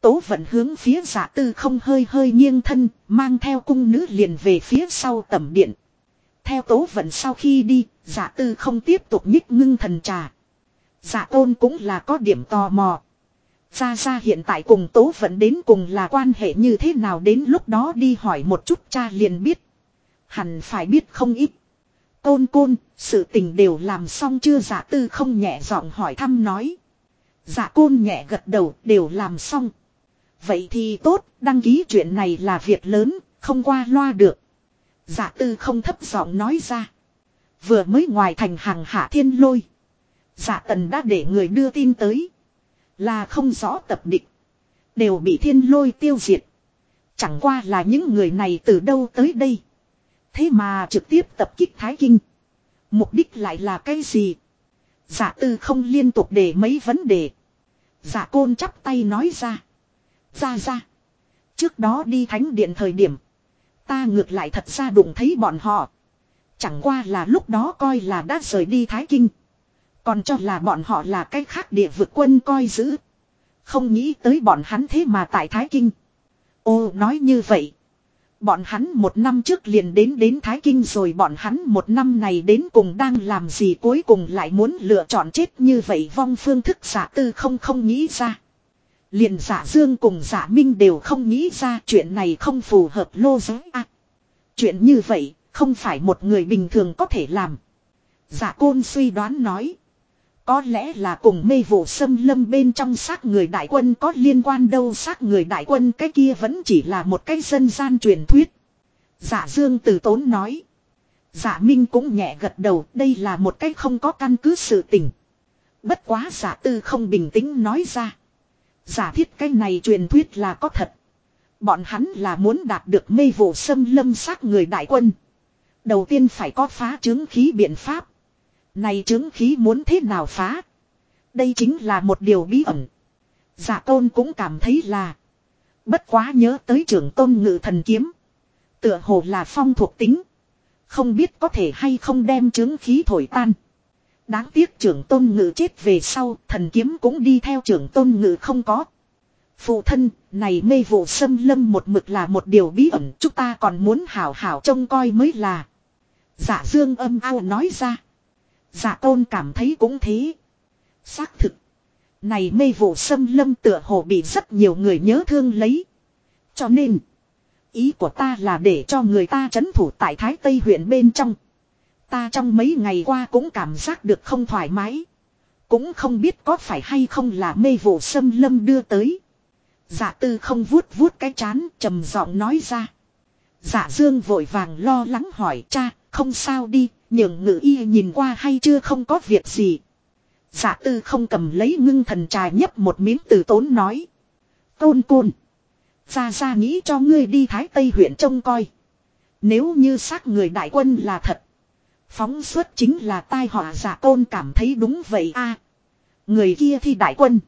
Tố vận hướng phía giả tư không hơi hơi nghiêng thân, mang theo cung nữ liền về phía sau tầm điện. Theo tố vận sau khi đi, giả tư không tiếp tục nhích ngưng thần trà. Giả tôn cũng là có điểm tò mò. Ra ra hiện tại cùng tố vận đến cùng là quan hệ như thế nào đến lúc đó đi hỏi một chút cha liền biết. Hẳn phải biết không ít. Côn côn, sự tình đều làm xong chưa giả tư không nhẹ giọng hỏi thăm nói. Giả côn nhẹ gật đầu đều làm xong. Vậy thì tốt, đăng ký chuyện này là việc lớn, không qua loa được. Giả tư không thấp giọng nói ra. Vừa mới ngoài thành hàng hạ thiên lôi. Giả tần đã để người đưa tin tới. Là không rõ tập định. Đều bị thiên lôi tiêu diệt. Chẳng qua là những người này từ đâu tới đây. Thế mà trực tiếp tập kích Thái Kinh. Mục đích lại là cái gì? Giả tư không liên tục để mấy vấn đề. Giả côn chắp tay nói ra. Ra ra. Trước đó đi thánh điện thời điểm. Ta ngược lại thật ra đụng thấy bọn họ. Chẳng qua là lúc đó coi là đã rời đi Thái Kinh. Còn cho là bọn họ là cái khác địa vực quân coi giữ. Không nghĩ tới bọn hắn thế mà tại Thái Kinh. Ô, nói như vậy. Bọn hắn một năm trước liền đến đến Thái Kinh rồi bọn hắn một năm này đến cùng đang làm gì cuối cùng lại muốn lựa chọn chết như vậy vong phương thức giả tư không không nghĩ ra. Liền giả dương cùng giả minh đều không nghĩ ra chuyện này không phù hợp lô giới à. Chuyện như vậy không phải một người bình thường có thể làm. Giả côn suy đoán nói. Có lẽ là cùng mê vụ xâm lâm bên trong xác người đại quân có liên quan đâu xác người đại quân cái kia vẫn chỉ là một cái dân gian truyền thuyết. Giả dương từ tốn nói. Giả minh cũng nhẹ gật đầu, đây là một cái không có căn cứ sự tình. Bất quá giả tư không bình tĩnh nói ra. Giả thiết cái này truyền thuyết là có thật. Bọn hắn là muốn đạt được mê vụ xâm lâm xác người đại quân. Đầu tiên phải có phá chứng khí biện pháp. Này chứng khí muốn thế nào phá? Đây chính là một điều bí ẩn. Giả tôn cũng cảm thấy là. Bất quá nhớ tới trưởng tôn ngự thần kiếm. Tựa hồ là phong thuộc tính. Không biết có thể hay không đem chứng khí thổi tan. Đáng tiếc trưởng tôn ngự chết về sau, thần kiếm cũng đi theo trưởng tôn ngự không có. Phụ thân, này mê vụ xâm lâm một mực là một điều bí ẩn, chúng ta còn muốn hảo hảo trông coi mới là. Giả dương âm ao nói ra. Dạ tôn cảm thấy cũng thế. Xác thực. Này mê vụ xâm lâm tựa hồ bị rất nhiều người nhớ thương lấy. Cho nên. Ý của ta là để cho người ta trấn thủ tại Thái Tây huyện bên trong. Ta trong mấy ngày qua cũng cảm giác được không thoải mái. Cũng không biết có phải hay không là mê vụ xâm lâm đưa tới. Dạ tư không vuốt vuốt cái chán trầm giọng nói ra. Dạ dương vội vàng lo lắng hỏi cha, không sao đi, nhường ngự y nhìn qua hay chưa không có việc gì. Giả tư không cầm lấy ngưng thần trà nhấp một miếng từ tốn nói. Tôn côn. Ra ra nghĩ cho ngươi đi Thái Tây huyện trông coi. Nếu như xác người đại quân là thật. Phóng xuất chính là tai họa giả tôn cảm thấy đúng vậy a Người kia thì đại quân.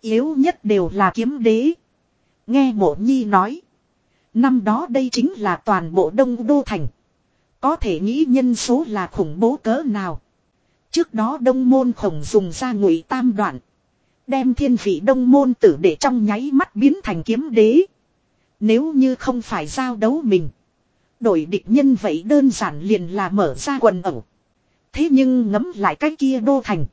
Yếu nhất đều là kiếm đế. Nghe mộ nhi nói. Năm đó đây chính là toàn bộ đông đô thành. Có thể nghĩ nhân số là khủng bố cỡ nào. Trước đó đông môn khổng dùng ra ngụy tam đoạn. Đem thiên vị đông môn tử để trong nháy mắt biến thành kiếm đế. Nếu như không phải giao đấu mình. Đổi địch nhân vậy đơn giản liền là mở ra quần ẩu. Thế nhưng ngấm lại cái kia đô thành.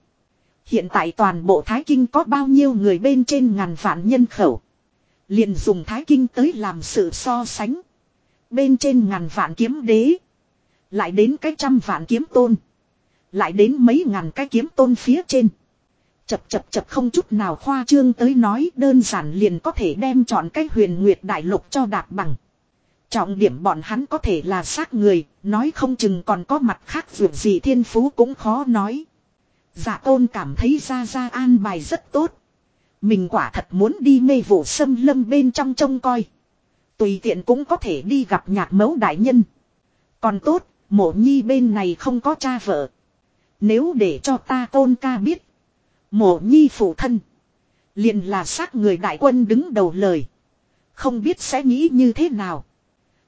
Hiện tại toàn bộ Thái Kinh có bao nhiêu người bên trên ngàn vạn nhân khẩu. Liền dùng Thái Kinh tới làm sự so sánh. Bên trên ngàn vạn kiếm đế. Lại đến cái trăm vạn kiếm tôn. Lại đến mấy ngàn cái kiếm tôn phía trên. Chập chập chập không chút nào khoa trương tới nói đơn giản liền có thể đem chọn cái huyền nguyệt đại lục cho đạt bằng. Trọng điểm bọn hắn có thể là xác người, nói không chừng còn có mặt khác vượt gì thiên phú cũng khó nói. giả tôn cảm thấy ra ra an bài rất tốt. Mình quả thật muốn đi mê vụ sâm lâm bên trong trông coi. Tùy tiện cũng có thể đi gặp nhạc mẫu đại nhân. Còn tốt, mộ nhi bên này không có cha vợ. Nếu để cho ta tôn ca biết. Mộ nhi phụ thân. Liền là xác người đại quân đứng đầu lời. Không biết sẽ nghĩ như thế nào.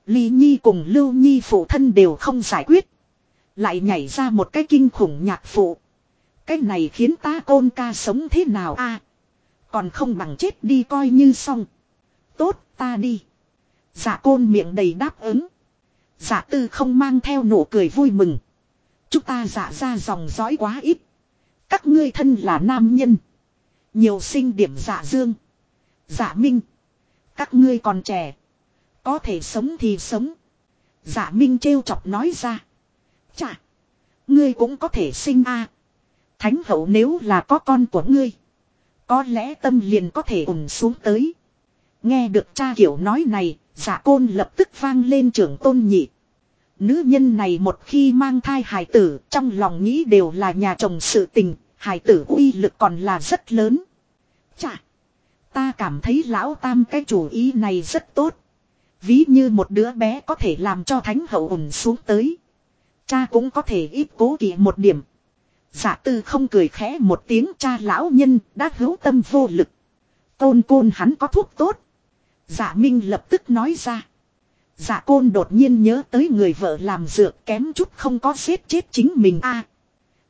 Lý Nhi cùng Lưu Nhi phụ thân đều không giải quyết. Lại nhảy ra một cái kinh khủng nhạc phụ. Cái này khiến ta côn ca sống thế nào a Còn không bằng chết đi coi như xong. Tốt, ta đi. Dạ côn miệng đầy đáp ứng. Dạ tư không mang theo nụ cười vui mừng. Chúng ta dạ ra dòng dõi quá ít. Các ngươi thân là nam nhân. Nhiều sinh điểm dạ dương. Dạ minh. Các ngươi còn trẻ. Có thể sống thì sống. Dạ minh trêu chọc nói ra. Chà. Ngươi cũng có thể sinh a. Thánh hậu nếu là có con của ngươi. Có lẽ tâm liền có thể ủng xuống tới. Nghe được cha kiểu nói này. Dạ côn lập tức vang lên trưởng tôn nhị. Nữ nhân này một khi mang thai hài tử trong lòng nghĩ đều là nhà chồng sự tình, hài tử uy lực còn là rất lớn. Chà! Ta cảm thấy lão tam cái chủ ý này rất tốt. Ví như một đứa bé có thể làm cho thánh hậu ủng xuống tới. Cha cũng có thể ít cố kỵ một điểm. Giả tư không cười khẽ một tiếng cha lão nhân đã hữu tâm vô lực. Côn côn hắn có thuốc tốt. Giả minh lập tức nói ra. Giả côn đột nhiên nhớ tới người vợ làm dược kém chút không có giết chết chính mình a.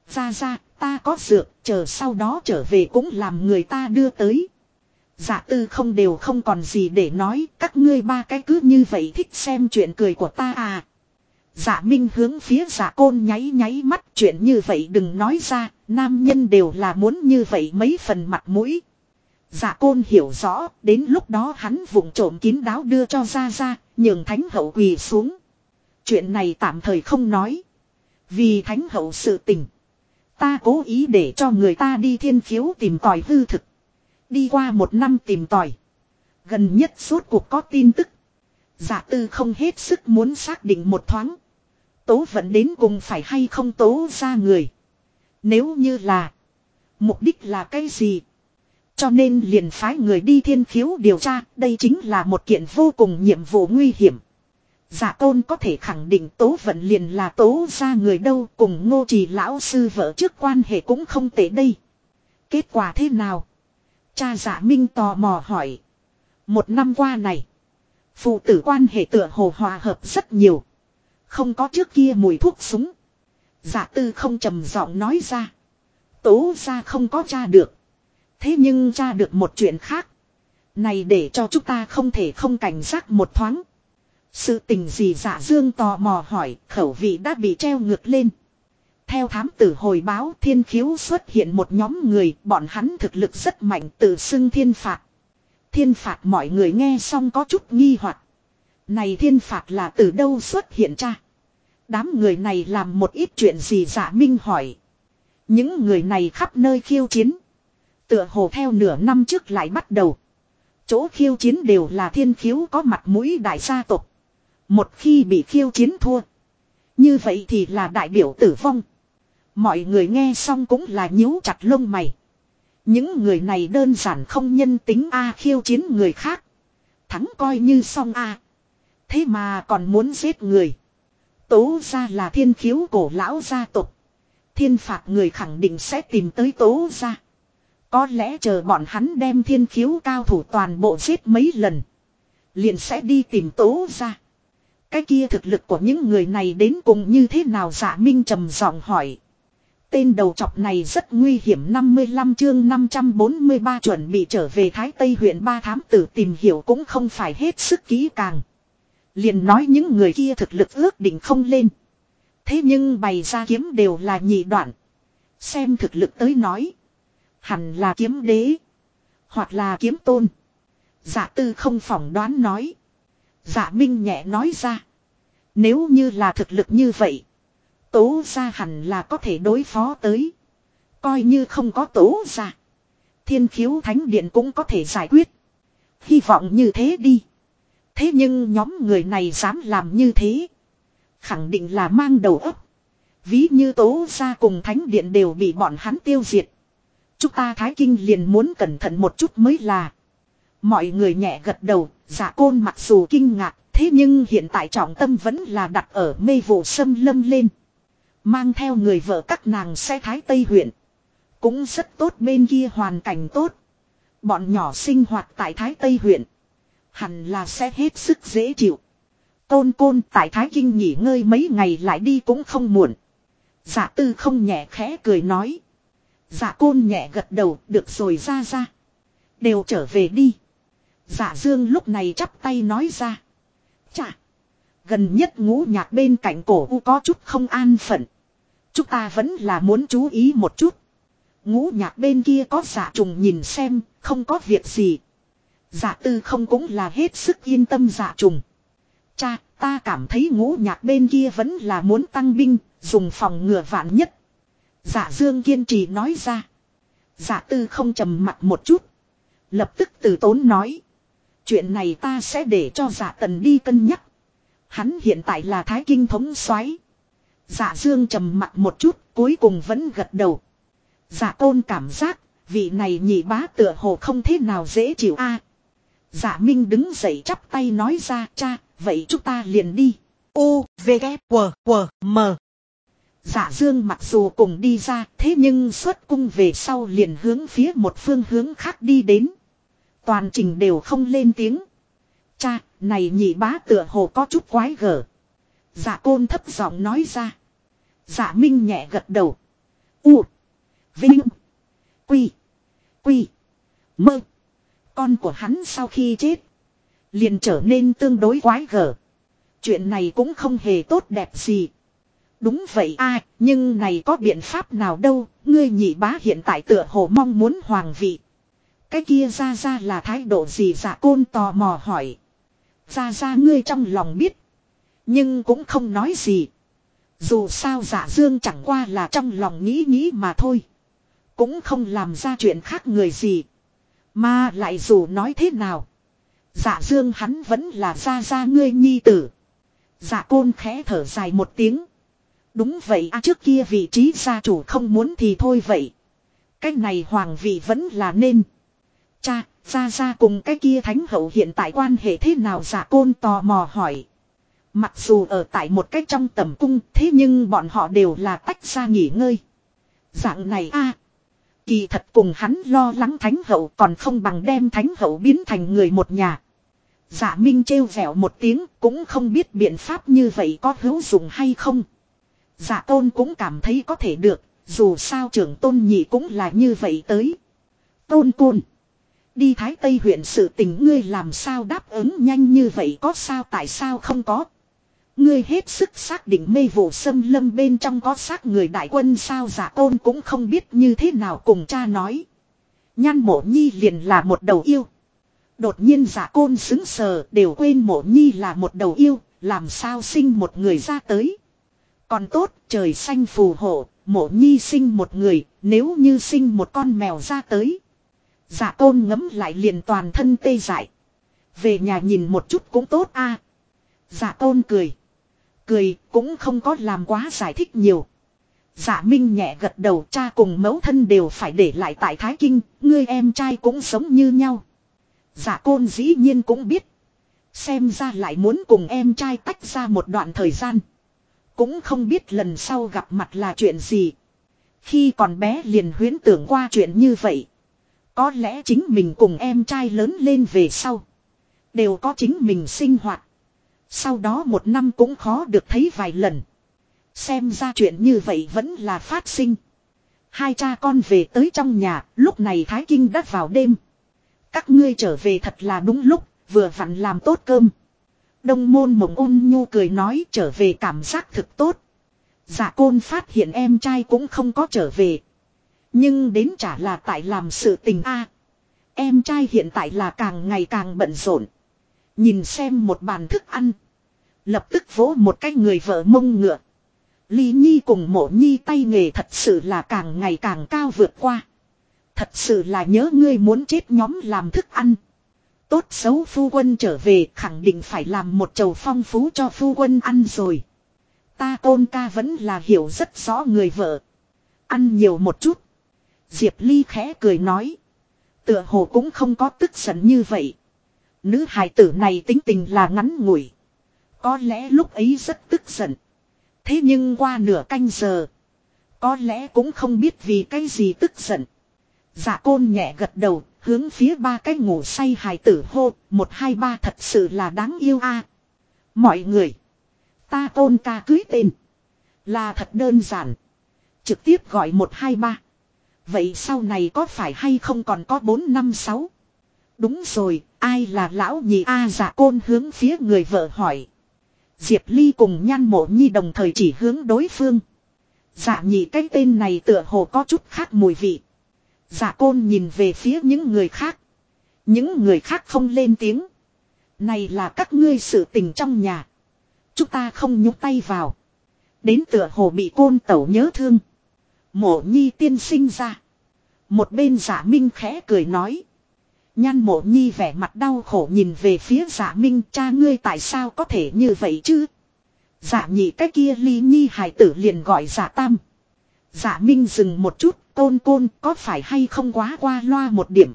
ra ra, ta có dược, chờ sau đó trở về cũng làm người ta đưa tới. Giả tư không đều không còn gì để nói, các ngươi ba cái cứ như vậy thích xem chuyện cười của ta à. Giả minh hướng phía giả côn nháy nháy mắt chuyện như vậy đừng nói ra, nam nhân đều là muốn như vậy mấy phần mặt mũi. Dạ côn hiểu rõ, đến lúc đó hắn vụng trộm kín đáo đưa cho ra ra, nhường thánh hậu quỳ xuống. Chuyện này tạm thời không nói. Vì thánh hậu sự tình. Ta cố ý để cho người ta đi thiên khiếu tìm tòi hư thực. Đi qua một năm tìm tòi. Gần nhất suốt cuộc có tin tức. Giả tư không hết sức muốn xác định một thoáng. Tố vẫn đến cùng phải hay không tố ra người. Nếu như là. Mục đích là cái gì? Cho nên liền phái người đi thiên khiếu điều tra, đây chính là một kiện vô cùng nhiệm vụ nguy hiểm. Giả tôn có thể khẳng định tố vận liền là tố ra người đâu cùng ngô trì lão sư vợ trước quan hệ cũng không tệ đây. Kết quả thế nào? Cha giả minh tò mò hỏi. Một năm qua này, phụ tử quan hệ tựa hồ hòa hợp rất nhiều. Không có trước kia mùi thuốc súng. Giả tư không trầm giọng nói ra. Tố ra không có cha được. Thế nhưng tra được một chuyện khác. Này để cho chúng ta không thể không cảnh giác một thoáng. Sự tình gì giả dạ dương tò mò hỏi, khẩu vị đã bị treo ngược lên. Theo thám tử hồi báo thiên khiếu xuất hiện một nhóm người, bọn hắn thực lực rất mạnh tự xưng thiên phạt. Thiên phạt mọi người nghe xong có chút nghi hoặc Này thiên phạt là từ đâu xuất hiện cha? Đám người này làm một ít chuyện gì giả dạ minh hỏi. Những người này khắp nơi khiêu chiến. Tựa hồ theo nửa năm trước lại bắt đầu. Chỗ khiêu chiến đều là thiên khiếu có mặt mũi đại gia tộc. Một khi bị khiêu chiến thua. Như vậy thì là đại biểu tử vong. Mọi người nghe xong cũng là nhíu chặt lông mày. Những người này đơn giản không nhân tính A khiêu chiến người khác. Thắng coi như xong A. Thế mà còn muốn giết người. Tố ra là thiên khiếu cổ lão gia tộc. Thiên phạt người khẳng định sẽ tìm tới tố ra. Có lẽ chờ bọn hắn đem thiên khiếu cao thủ toàn bộ giết mấy lần. Liền sẽ đi tìm tố ra. Cái kia thực lực của những người này đến cùng như thế nào giả minh trầm giọng hỏi. Tên đầu chọc này rất nguy hiểm 55 chương 543 chuẩn bị trở về Thái Tây huyện ba thám tử tìm hiểu cũng không phải hết sức kỹ càng. Liền nói những người kia thực lực ước định không lên. Thế nhưng bày ra kiếm đều là nhị đoạn. Xem thực lực tới nói. Hẳn là kiếm đế. Hoặc là kiếm tôn. Dạ tư không phỏng đoán nói. Dạ minh nhẹ nói ra. Nếu như là thực lực như vậy. Tố ra hẳn là có thể đối phó tới. Coi như không có tố ra. Thiên khiếu thánh điện cũng có thể giải quyết. Hy vọng như thế đi. Thế nhưng nhóm người này dám làm như thế. Khẳng định là mang đầu óc. Ví như tố ra cùng thánh điện đều bị bọn hắn tiêu diệt. Chúng ta Thái Kinh liền muốn cẩn thận một chút mới là. Mọi người nhẹ gật đầu, giả côn mặc dù kinh ngạc, thế nhưng hiện tại trọng tâm vẫn là đặt ở mê vụ sâm lâm lên. Mang theo người vợ các nàng xe Thái Tây huyện. Cũng rất tốt bên kia hoàn cảnh tốt. Bọn nhỏ sinh hoạt tại Thái Tây huyện. Hẳn là sẽ hết sức dễ chịu. Côn côn tại Thái Kinh nghỉ ngơi mấy ngày lại đi cũng không muộn. giả tư không nhẹ khẽ cười nói. Dạ côn nhẹ gật đầu được rồi ra ra. Đều trở về đi. Dạ dương lúc này chắp tay nói ra. Chà. Gần nhất ngũ nhạc bên cạnh cổ u có chút không an phận. Chúng ta vẫn là muốn chú ý một chút. Ngũ nhạc bên kia có giả trùng nhìn xem, không có việc gì. Giả tư không cũng là hết sức yên tâm giả trùng. Cha, ta cảm thấy ngũ nhạc bên kia vẫn là muốn tăng binh, dùng phòng ngừa vạn nhất. Giả dương kiên trì nói ra. Giả tư không trầm mặt một chút. Lập tức từ tốn nói. Chuyện này ta sẽ để cho giả tần đi cân nhắc. Hắn hiện tại là thái kinh thống soái Dạ dương trầm mặt một chút, cuối cùng vẫn gật đầu. Dạ tôn cảm giác, vị này nhị bá tựa hồ không thế nào dễ chịu a. dạ minh đứng dậy chắp tay nói ra, cha, vậy chúng ta liền đi. U, V, K, W, W, M. Dạ dương mặc dù cùng đi ra, thế nhưng xuất cung về sau liền hướng phía một phương hướng khác đi đến. Toàn trình đều không lên tiếng. Cha, này nhị bá tựa hồ có chút quái gở. Dạ côn thấp giọng nói ra. Dạ Minh nhẹ gật đầu. U. Vinh. Quy. Quy. Mơ. Con của hắn sau khi chết. Liền trở nên tương đối quái gở. Chuyện này cũng không hề tốt đẹp gì. Đúng vậy a nhưng này có biện pháp nào đâu, ngươi nhị bá hiện tại tựa hồ mong muốn hoàng vị. Cái kia ra ra là thái độ gì dạ côn tò mò hỏi. Ra ra ngươi trong lòng biết. Nhưng cũng không nói gì. Dù sao giả dương chẳng qua là trong lòng nghĩ nghĩ mà thôi. Cũng không làm ra chuyện khác người gì. Mà lại dù nói thế nào. Giả dương hắn vẫn là ra ra ngươi nhi tử. Giả côn khẽ thở dài một tiếng. Đúng vậy à trước kia vị trí gia chủ không muốn thì thôi vậy. Cái này hoàng vị vẫn là nên. Cha, ra ra cùng cái kia thánh hậu hiện tại quan hệ thế nào giả côn tò mò hỏi. Mặc dù ở tại một cách trong tầm cung thế nhưng bọn họ đều là tách ra nghỉ ngơi. Dạng này a Kỳ thật cùng hắn lo lắng thánh hậu còn không bằng đem thánh hậu biến thành người một nhà. Giả Minh trêu vẻo một tiếng cũng không biết biện pháp như vậy có hữu dụng hay không. Giả tôn cũng cảm thấy có thể được, dù sao trưởng tôn nhị cũng là như vậy tới. Tôn côn. Đi Thái Tây huyện sự tình ngươi làm sao đáp ứng nhanh như vậy có sao tại sao không có. Ngươi hết sức xác định mê vụ xâm lâm bên trong có xác người đại quân sao giả tôn cũng không biết như thế nào cùng cha nói. Nhan mộ nhi liền là một đầu yêu. Đột nhiên giả côn xứng sờ đều quên mộ nhi là một đầu yêu, làm sao sinh một người ra tới. Còn tốt trời xanh phù hộ, mộ nhi sinh một người, nếu như sinh một con mèo ra tới. Giả tôn ngấm lại liền toàn thân tê dại. Về nhà nhìn một chút cũng tốt a. Giả tôn cười cười, cũng không có làm quá giải thích nhiều. giả Minh nhẹ gật đầu cha cùng mẫu thân đều phải để lại tại Thái Kinh, ngươi em trai cũng sống như nhau. giả côn dĩ nhiên cũng biết. Xem ra lại muốn cùng em trai tách ra một đoạn thời gian. Cũng không biết lần sau gặp mặt là chuyện gì. Khi còn bé liền huyến tưởng qua chuyện như vậy. Có lẽ chính mình cùng em trai lớn lên về sau. Đều có chính mình sinh hoạt. Sau đó một năm cũng khó được thấy vài lần. Xem ra chuyện như vậy vẫn là phát sinh. Hai cha con về tới trong nhà, lúc này Thái Kinh đã vào đêm. Các ngươi trở về thật là đúng lúc, vừa vặn làm tốt cơm. Đông môn mộng ôn nhu cười nói trở về cảm giác thực tốt. Dạ côn phát hiện em trai cũng không có trở về. Nhưng đến trả là tại làm sự tình a. em trai hiện tại là càng ngày càng bận rộn. Nhìn xem một bàn thức ăn. Lập tức vỗ một cái người vợ mông ngựa. Ly Nhi cùng mộ Nhi tay nghề thật sự là càng ngày càng cao vượt qua. Thật sự là nhớ ngươi muốn chết nhóm làm thức ăn. Tốt xấu phu quân trở về khẳng định phải làm một chầu phong phú cho phu quân ăn rồi. Ta tôn ca vẫn là hiểu rất rõ người vợ. Ăn nhiều một chút. Diệp Ly khẽ cười nói. Tựa hồ cũng không có tức giận như vậy. Nữ hài tử này tính tình là ngắn ngủi. Có lẽ lúc ấy rất tức giận. Thế nhưng qua nửa canh giờ. Có lẽ cũng không biết vì cái gì tức giận. Dạ côn nhẹ gật đầu, hướng phía ba cái ngủ say hài tử hô, một hai ba thật sự là đáng yêu a. Mọi người, ta tôn ca cưới tên, là thật đơn giản. Trực tiếp gọi một hai ba. Vậy sau này có phải hay không còn có bốn năm sáu? Đúng rồi, ai là lão nhị A à, dạ côn hướng phía người vợ hỏi. Diệp Ly cùng nhan mộ nhi đồng thời chỉ hướng đối phương. Dạ nhị cái tên này tựa hồ có chút khác mùi vị. Dạ côn nhìn về phía những người khác. Những người khác không lên tiếng. Này là các ngươi sự tình trong nhà. Chúng ta không nhúc tay vào. Đến tựa hồ bị côn tẩu nhớ thương. Mộ nhi tiên sinh ra. Một bên giả minh khẽ cười nói. Nhan mộ nhi vẻ mặt đau khổ nhìn về phía giả minh, cha ngươi tại sao có thể như vậy chứ. Giả nhị cái kia ly nhi hải tử liền gọi giả tam. Giả minh dừng một chút tôn côn có phải hay không quá qua loa một điểm.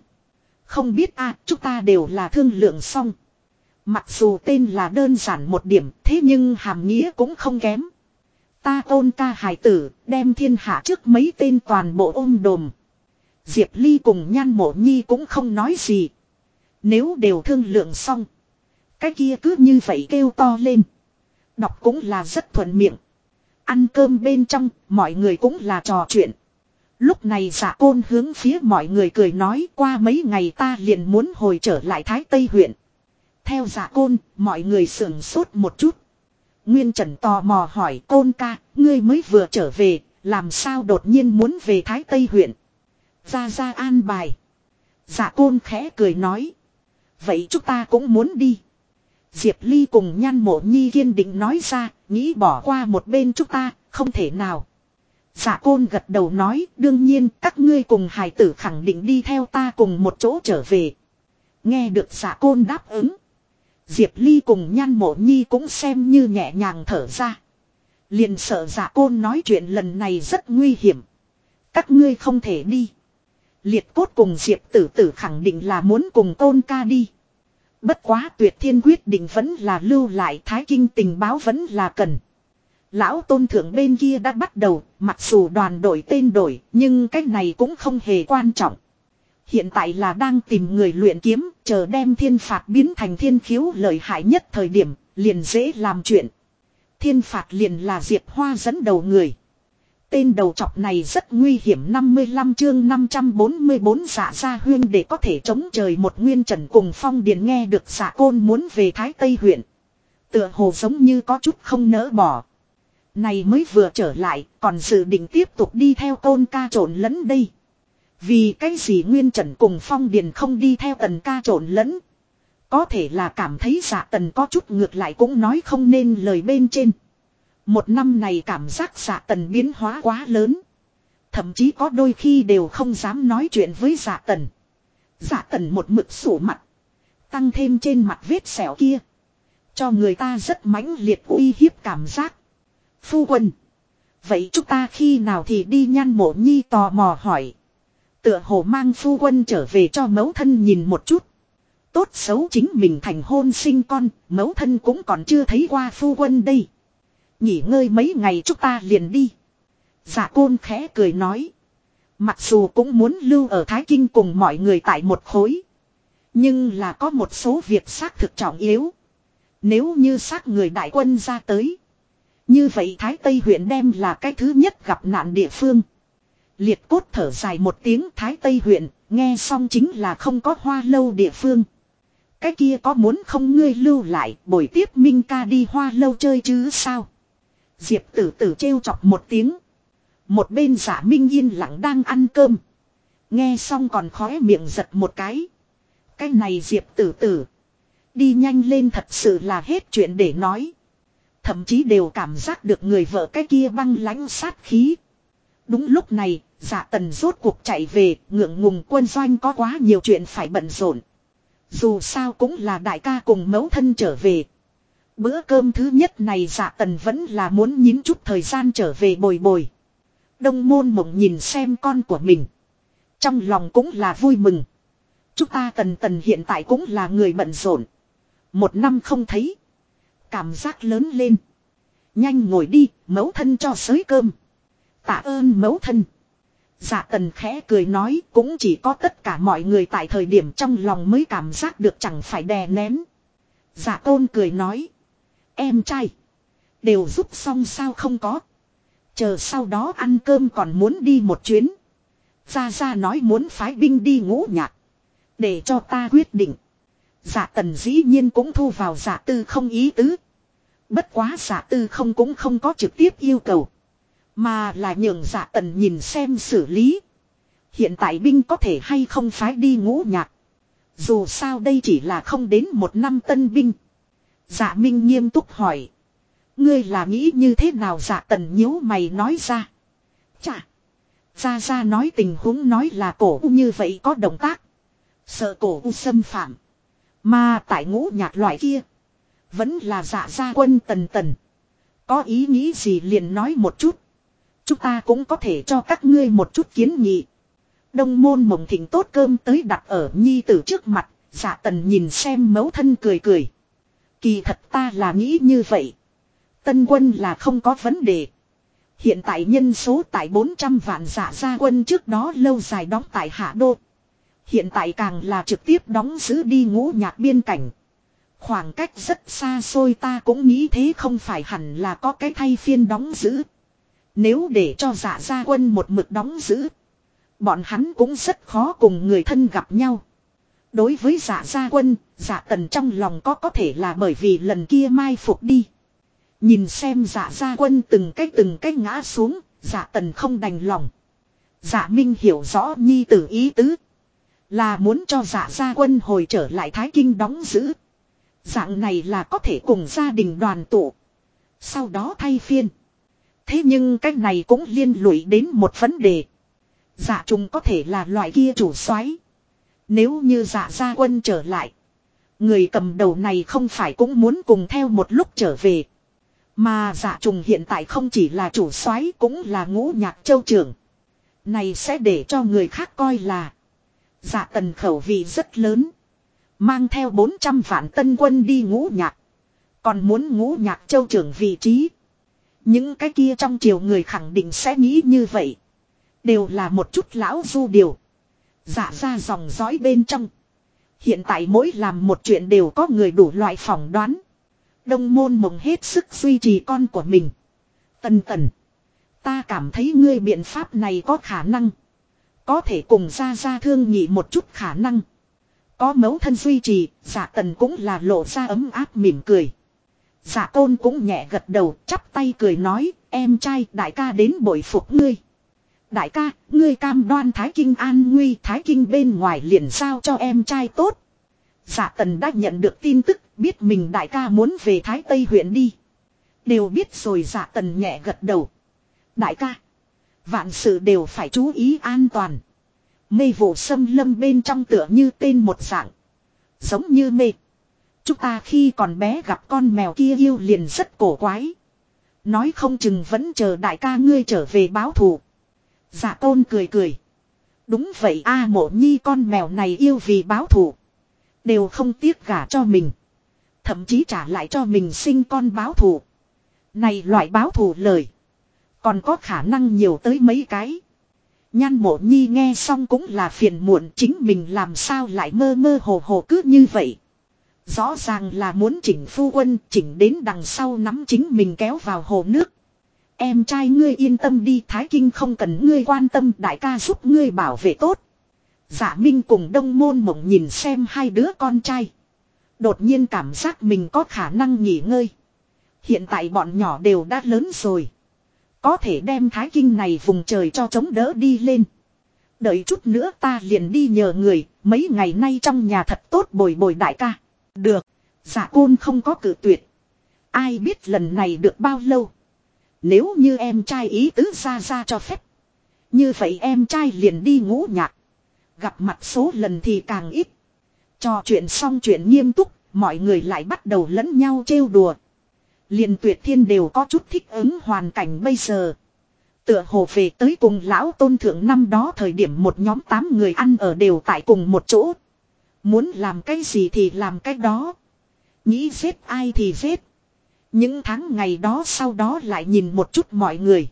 Không biết à chúng ta đều là thương lượng xong. Mặc dù tên là đơn giản một điểm thế nhưng hàm nghĩa cũng không kém. Ta tôn ca hải tử đem thiên hạ trước mấy tên toàn bộ ôm đồm. Diệp Ly cùng nhan mộ nhi cũng không nói gì. Nếu đều thương lượng xong. Cái kia cứ như vậy kêu to lên. Đọc cũng là rất thuận miệng. Ăn cơm bên trong, mọi người cũng là trò chuyện. Lúc này giả côn hướng phía mọi người cười nói qua mấy ngày ta liền muốn hồi trở lại Thái Tây huyện. Theo giả côn, mọi người sưởng sốt một chút. Nguyên Trần tò mò hỏi côn ca, ngươi mới vừa trở về, làm sao đột nhiên muốn về Thái Tây huyện. Ra ra an bài. Giả côn khẽ cười nói. Vậy chúng ta cũng muốn đi. Diệp Ly cùng nhan mộ nhi kiên định nói ra, nghĩ bỏ qua một bên chúng ta, không thể nào. Giả côn gật đầu nói, đương nhiên các ngươi cùng hài tử khẳng định đi theo ta cùng một chỗ trở về. Nghe được giả côn đáp ứng. Diệp Ly cùng nhan mộ nhi cũng xem như nhẹ nhàng thở ra. Liền sợ giả côn nói chuyện lần này rất nguy hiểm. Các ngươi không thể đi. Liệt cốt cùng Diệp tử tử khẳng định là muốn cùng tôn ca đi. Bất quá tuyệt thiên quyết định vẫn là lưu lại thái kinh tình báo vẫn là cần. Lão tôn thượng bên kia đã bắt đầu, mặc dù đoàn đổi tên đổi, nhưng cái này cũng không hề quan trọng. Hiện tại là đang tìm người luyện kiếm, chờ đem thiên phạt biến thành thiên khiếu lợi hại nhất thời điểm, liền dễ làm chuyện. Thiên phạt liền là Diệp Hoa dẫn đầu người. Tên đầu chọc này rất nguy hiểm 55 chương 544 giả ra huyên để có thể chống trời một nguyên trần cùng phong điền nghe được giả côn muốn về Thái Tây huyện. Tựa hồ giống như có chút không nỡ bỏ. Này mới vừa trở lại, còn dự định tiếp tục đi theo tôn ca trộn lẫn đây. Vì cái gì nguyên trần cùng phong điền không đi theo tần ca trộn lẫn. Có thể là cảm thấy giả tần có chút ngược lại cũng nói không nên lời bên trên. Một năm này cảm giác giả tần biến hóa quá lớn. Thậm chí có đôi khi đều không dám nói chuyện với giả tần. Giả tần một mực sủ mặt. Tăng thêm trên mặt vết sẹo kia. Cho người ta rất mãnh liệt uy hiếp cảm giác. Phu quân. Vậy chúng ta khi nào thì đi nhan mộ nhi tò mò hỏi. Tựa hồ mang phu quân trở về cho mẫu thân nhìn một chút. Tốt xấu chính mình thành hôn sinh con, mẫu thân cũng còn chưa thấy qua phu quân đây. Nghỉ ngơi mấy ngày chúng ta liền đi. Giả côn khẽ cười nói. Mặc dù cũng muốn lưu ở Thái Kinh cùng mọi người tại một khối. Nhưng là có một số việc xác thực trọng yếu. Nếu như xác người đại quân ra tới. Như vậy Thái Tây huyện đem là cái thứ nhất gặp nạn địa phương. Liệt cốt thở dài một tiếng Thái Tây huyện, nghe xong chính là không có hoa lâu địa phương. Cái kia có muốn không ngươi lưu lại buổi tiếp Minh ca đi hoa lâu chơi chứ sao? Diệp tử tử trêu chọc một tiếng. Một bên giả Minh yên lặng đang ăn cơm. Nghe xong còn khóe miệng giật một cái. Cái này Diệp tử tử. Đi nhanh lên thật sự là hết chuyện để nói. Thậm chí đều cảm giác được người vợ cái kia băng lãnh sát khí. Đúng lúc này, giả tần rốt cuộc chạy về, ngượng ngùng quân doanh có quá nhiều chuyện phải bận rộn. Dù sao cũng là đại ca cùng mẫu thân trở về. Bữa cơm thứ nhất này giả tần vẫn là muốn nhín chút thời gian trở về bồi bồi. Đông môn mộng nhìn xem con của mình. Trong lòng cũng là vui mừng. Chúng ta tần tần hiện tại cũng là người bận rộn. Một năm không thấy. Cảm giác lớn lên. Nhanh ngồi đi, mẫu thân cho sới cơm. Tạ ơn mẫu thân. Dạ tần khẽ cười nói cũng chỉ có tất cả mọi người tại thời điểm trong lòng mới cảm giác được chẳng phải đè nén. Dạ tôn cười nói. Em trai. Đều giúp xong sao không có. Chờ sau đó ăn cơm còn muốn đi một chuyến. Gia Gia nói muốn phái binh đi ngũ nhạc. Để cho ta quyết định. Dạ tần dĩ nhiên cũng thu vào dạ tư không ý tứ. Bất quá dạ tư không cũng không có trực tiếp yêu cầu. Mà là nhường dạ tần nhìn xem xử lý. Hiện tại binh có thể hay không phái đi ngũ nhạc. Dù sao đây chỉ là không đến một năm tân binh. Dạ Minh nghiêm túc hỏi. Ngươi là nghĩ như thế nào dạ tần nhíu mày nói ra. Chà. Ra ra nói tình huống nói là cổ u như vậy có động tác. Sợ cổ u xâm phạm. Mà tại ngũ nhạc loại kia. Vẫn là dạ gia quân tần tần. Có ý nghĩ gì liền nói một chút. Chúng ta cũng có thể cho các ngươi một chút kiến nghị. Đông môn mộng thịnh tốt cơm tới đặt ở nhi tử trước mặt. Dạ tần nhìn xem mấu thân cười cười. Kỳ thật ta là nghĩ như vậy. Tân quân là không có vấn đề. Hiện tại nhân số tại 400 vạn giả gia quân trước đó lâu dài đóng tại Hạ Đô. Hiện tại càng là trực tiếp đóng giữ đi ngũ nhạc biên cảnh. Khoảng cách rất xa xôi ta cũng nghĩ thế không phải hẳn là có cái thay phiên đóng giữ. Nếu để cho giả gia quân một mực đóng giữ. Bọn hắn cũng rất khó cùng người thân gặp nhau. Đối với giả gia quân, giả tần trong lòng có có thể là bởi vì lần kia mai phục đi. Nhìn xem giả gia quân từng cách từng cách ngã xuống, giả tần không đành lòng. Giả minh hiểu rõ nhi tử ý tứ. Là muốn cho giả gia quân hồi trở lại Thái Kinh đóng giữ. Dạng này là có thể cùng gia đình đoàn tụ. Sau đó thay phiên. Thế nhưng cách này cũng liên lụy đến một vấn đề. Giả trùng có thể là loại kia chủ soái Nếu như giả gia quân trở lại. Người cầm đầu này không phải cũng muốn cùng theo một lúc trở về. Mà dạ trùng hiện tại không chỉ là chủ soái cũng là ngũ nhạc châu trưởng. Này sẽ để cho người khác coi là dạ tần khẩu vị rất lớn. Mang theo 400 vạn tân quân đi ngũ nhạc. Còn muốn ngũ nhạc châu trưởng vị trí. Những cái kia trong triều người khẳng định sẽ nghĩ như vậy. Đều là một chút lão du điều. Dạ ra dòng dõi bên trong. Hiện tại mỗi làm một chuyện đều có người đủ loại phỏng đoán. Đông môn mộng hết sức duy trì con của mình. Tần tần. Ta cảm thấy ngươi biện pháp này có khả năng. Có thể cùng ra ra thương nhị một chút khả năng. Có mẫu thân duy trì, giả tần cũng là lộ ra ấm áp mỉm cười. Giả tôn cũng nhẹ gật đầu, chắp tay cười nói, em trai đại ca đến bội phục ngươi. Đại ca, ngươi cam đoan Thái Kinh an nguy Thái Kinh bên ngoài liền sao cho em trai tốt. Giả tần đã nhận được tin tức, biết mình đại ca muốn về Thái Tây huyện đi. Đều biết rồi giả tần nhẹ gật đầu. Đại ca, vạn sự đều phải chú ý an toàn. Mê vụ xâm lâm bên trong tựa như tên một dạng. Giống như mê. Chúng ta khi còn bé gặp con mèo kia yêu liền rất cổ quái. Nói không chừng vẫn chờ đại ca ngươi trở về báo thù. Dạ tôn cười cười. Đúng vậy a, mộ nhi con mèo này yêu vì báo thù. Đều không tiếc gả cho mình. Thậm chí trả lại cho mình sinh con báo thù. Này loại báo thù lời. Còn có khả năng nhiều tới mấy cái. Nhan mộ nhi nghe xong cũng là phiền muộn, chính mình làm sao lại mơ mơ hồ hồ cứ như vậy. Rõ ràng là muốn chỉnh phu quân, chỉnh đến đằng sau nắm chính mình kéo vào hồ nước. Em trai ngươi yên tâm đi, Thái Kinh không cần ngươi quan tâm, đại ca giúp ngươi bảo vệ tốt. Giả Minh cùng đông môn mộng nhìn xem hai đứa con trai. Đột nhiên cảm giác mình có khả năng nghỉ ngơi. Hiện tại bọn nhỏ đều đã lớn rồi. Có thể đem thái kinh này vùng trời cho chống đỡ đi lên. Đợi chút nữa ta liền đi nhờ người, mấy ngày nay trong nhà thật tốt bồi bồi đại ca. Được, giả côn không có cử tuyệt. Ai biết lần này được bao lâu. Nếu như em trai ý tứ ra ra cho phép. Như vậy em trai liền đi ngũ nhạc. Gặp mặt số lần thì càng ít. Trò chuyện xong chuyện nghiêm túc, mọi người lại bắt đầu lẫn nhau trêu đùa liền tuyệt thiên đều có chút thích ứng hoàn cảnh bây giờ. Tựa hồ về tới cùng lão tôn thượng năm đó thời điểm một nhóm tám người ăn ở đều tại cùng một chỗ. Muốn làm cái gì thì làm cái đó. Nghĩ giết ai thì giết. Những tháng ngày đó sau đó lại nhìn một chút mọi người.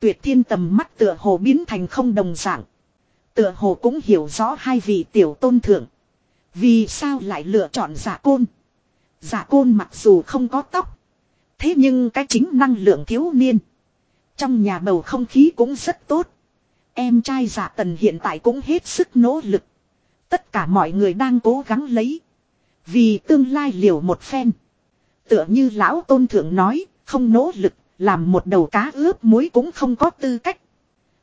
Tuyệt thiên tầm mắt tựa hồ biến thành không đồng dạng. Tựa hồ cũng hiểu rõ hai vị tiểu tôn thượng. Vì sao lại lựa chọn giả côn. Giả côn mặc dù không có tóc. Thế nhưng cái chính năng lượng thiếu niên. Trong nhà bầu không khí cũng rất tốt. Em trai giả tần hiện tại cũng hết sức nỗ lực. Tất cả mọi người đang cố gắng lấy. Vì tương lai liều một phen. Tựa như lão tôn thượng nói, không nỗ lực, làm một đầu cá ướp muối cũng không có tư cách.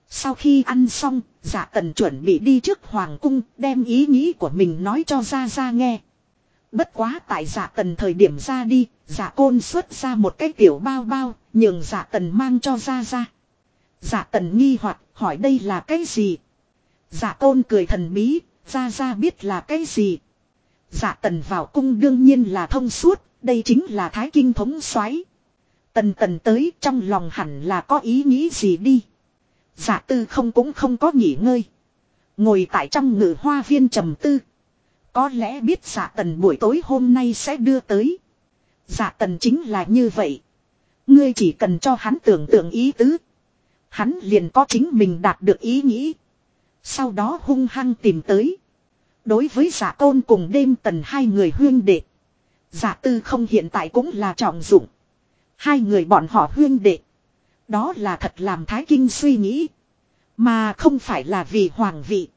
Sau khi ăn xong, giả tần chuẩn bị đi trước hoàng cung, đem ý nghĩ của mình nói cho ra ra nghe. Bất quá tại giả tần thời điểm ra đi, giả côn xuất ra một cái tiểu bao bao, nhường giả tần mang cho ra ra. Giả tần nghi hoặc hỏi đây là cái gì? Giả côn cười thần bí, ra ra biết là cái gì? Giả tần vào cung đương nhiên là thông suốt, đây chính là thái kinh thống soái. Tần tần tới trong lòng hẳn là có ý nghĩ gì đi. Giả tư không cũng không có nghỉ ngơi. Ngồi tại trong ngự hoa viên trầm tư. Có lẽ biết giả tần buổi tối hôm nay sẽ đưa tới. Giả tần chính là như vậy. Ngươi chỉ cần cho hắn tưởng tượng ý tứ. Hắn liền có chính mình đạt được ý nghĩ. Sau đó hung hăng tìm tới. Đối với giả tôn cùng đêm tần hai người huyên đệ. Giả tư không hiện tại cũng là trọng dụng. Hai người bọn họ huyên đệ. Đó là thật làm thái kinh suy nghĩ. Mà không phải là vì hoàng vị.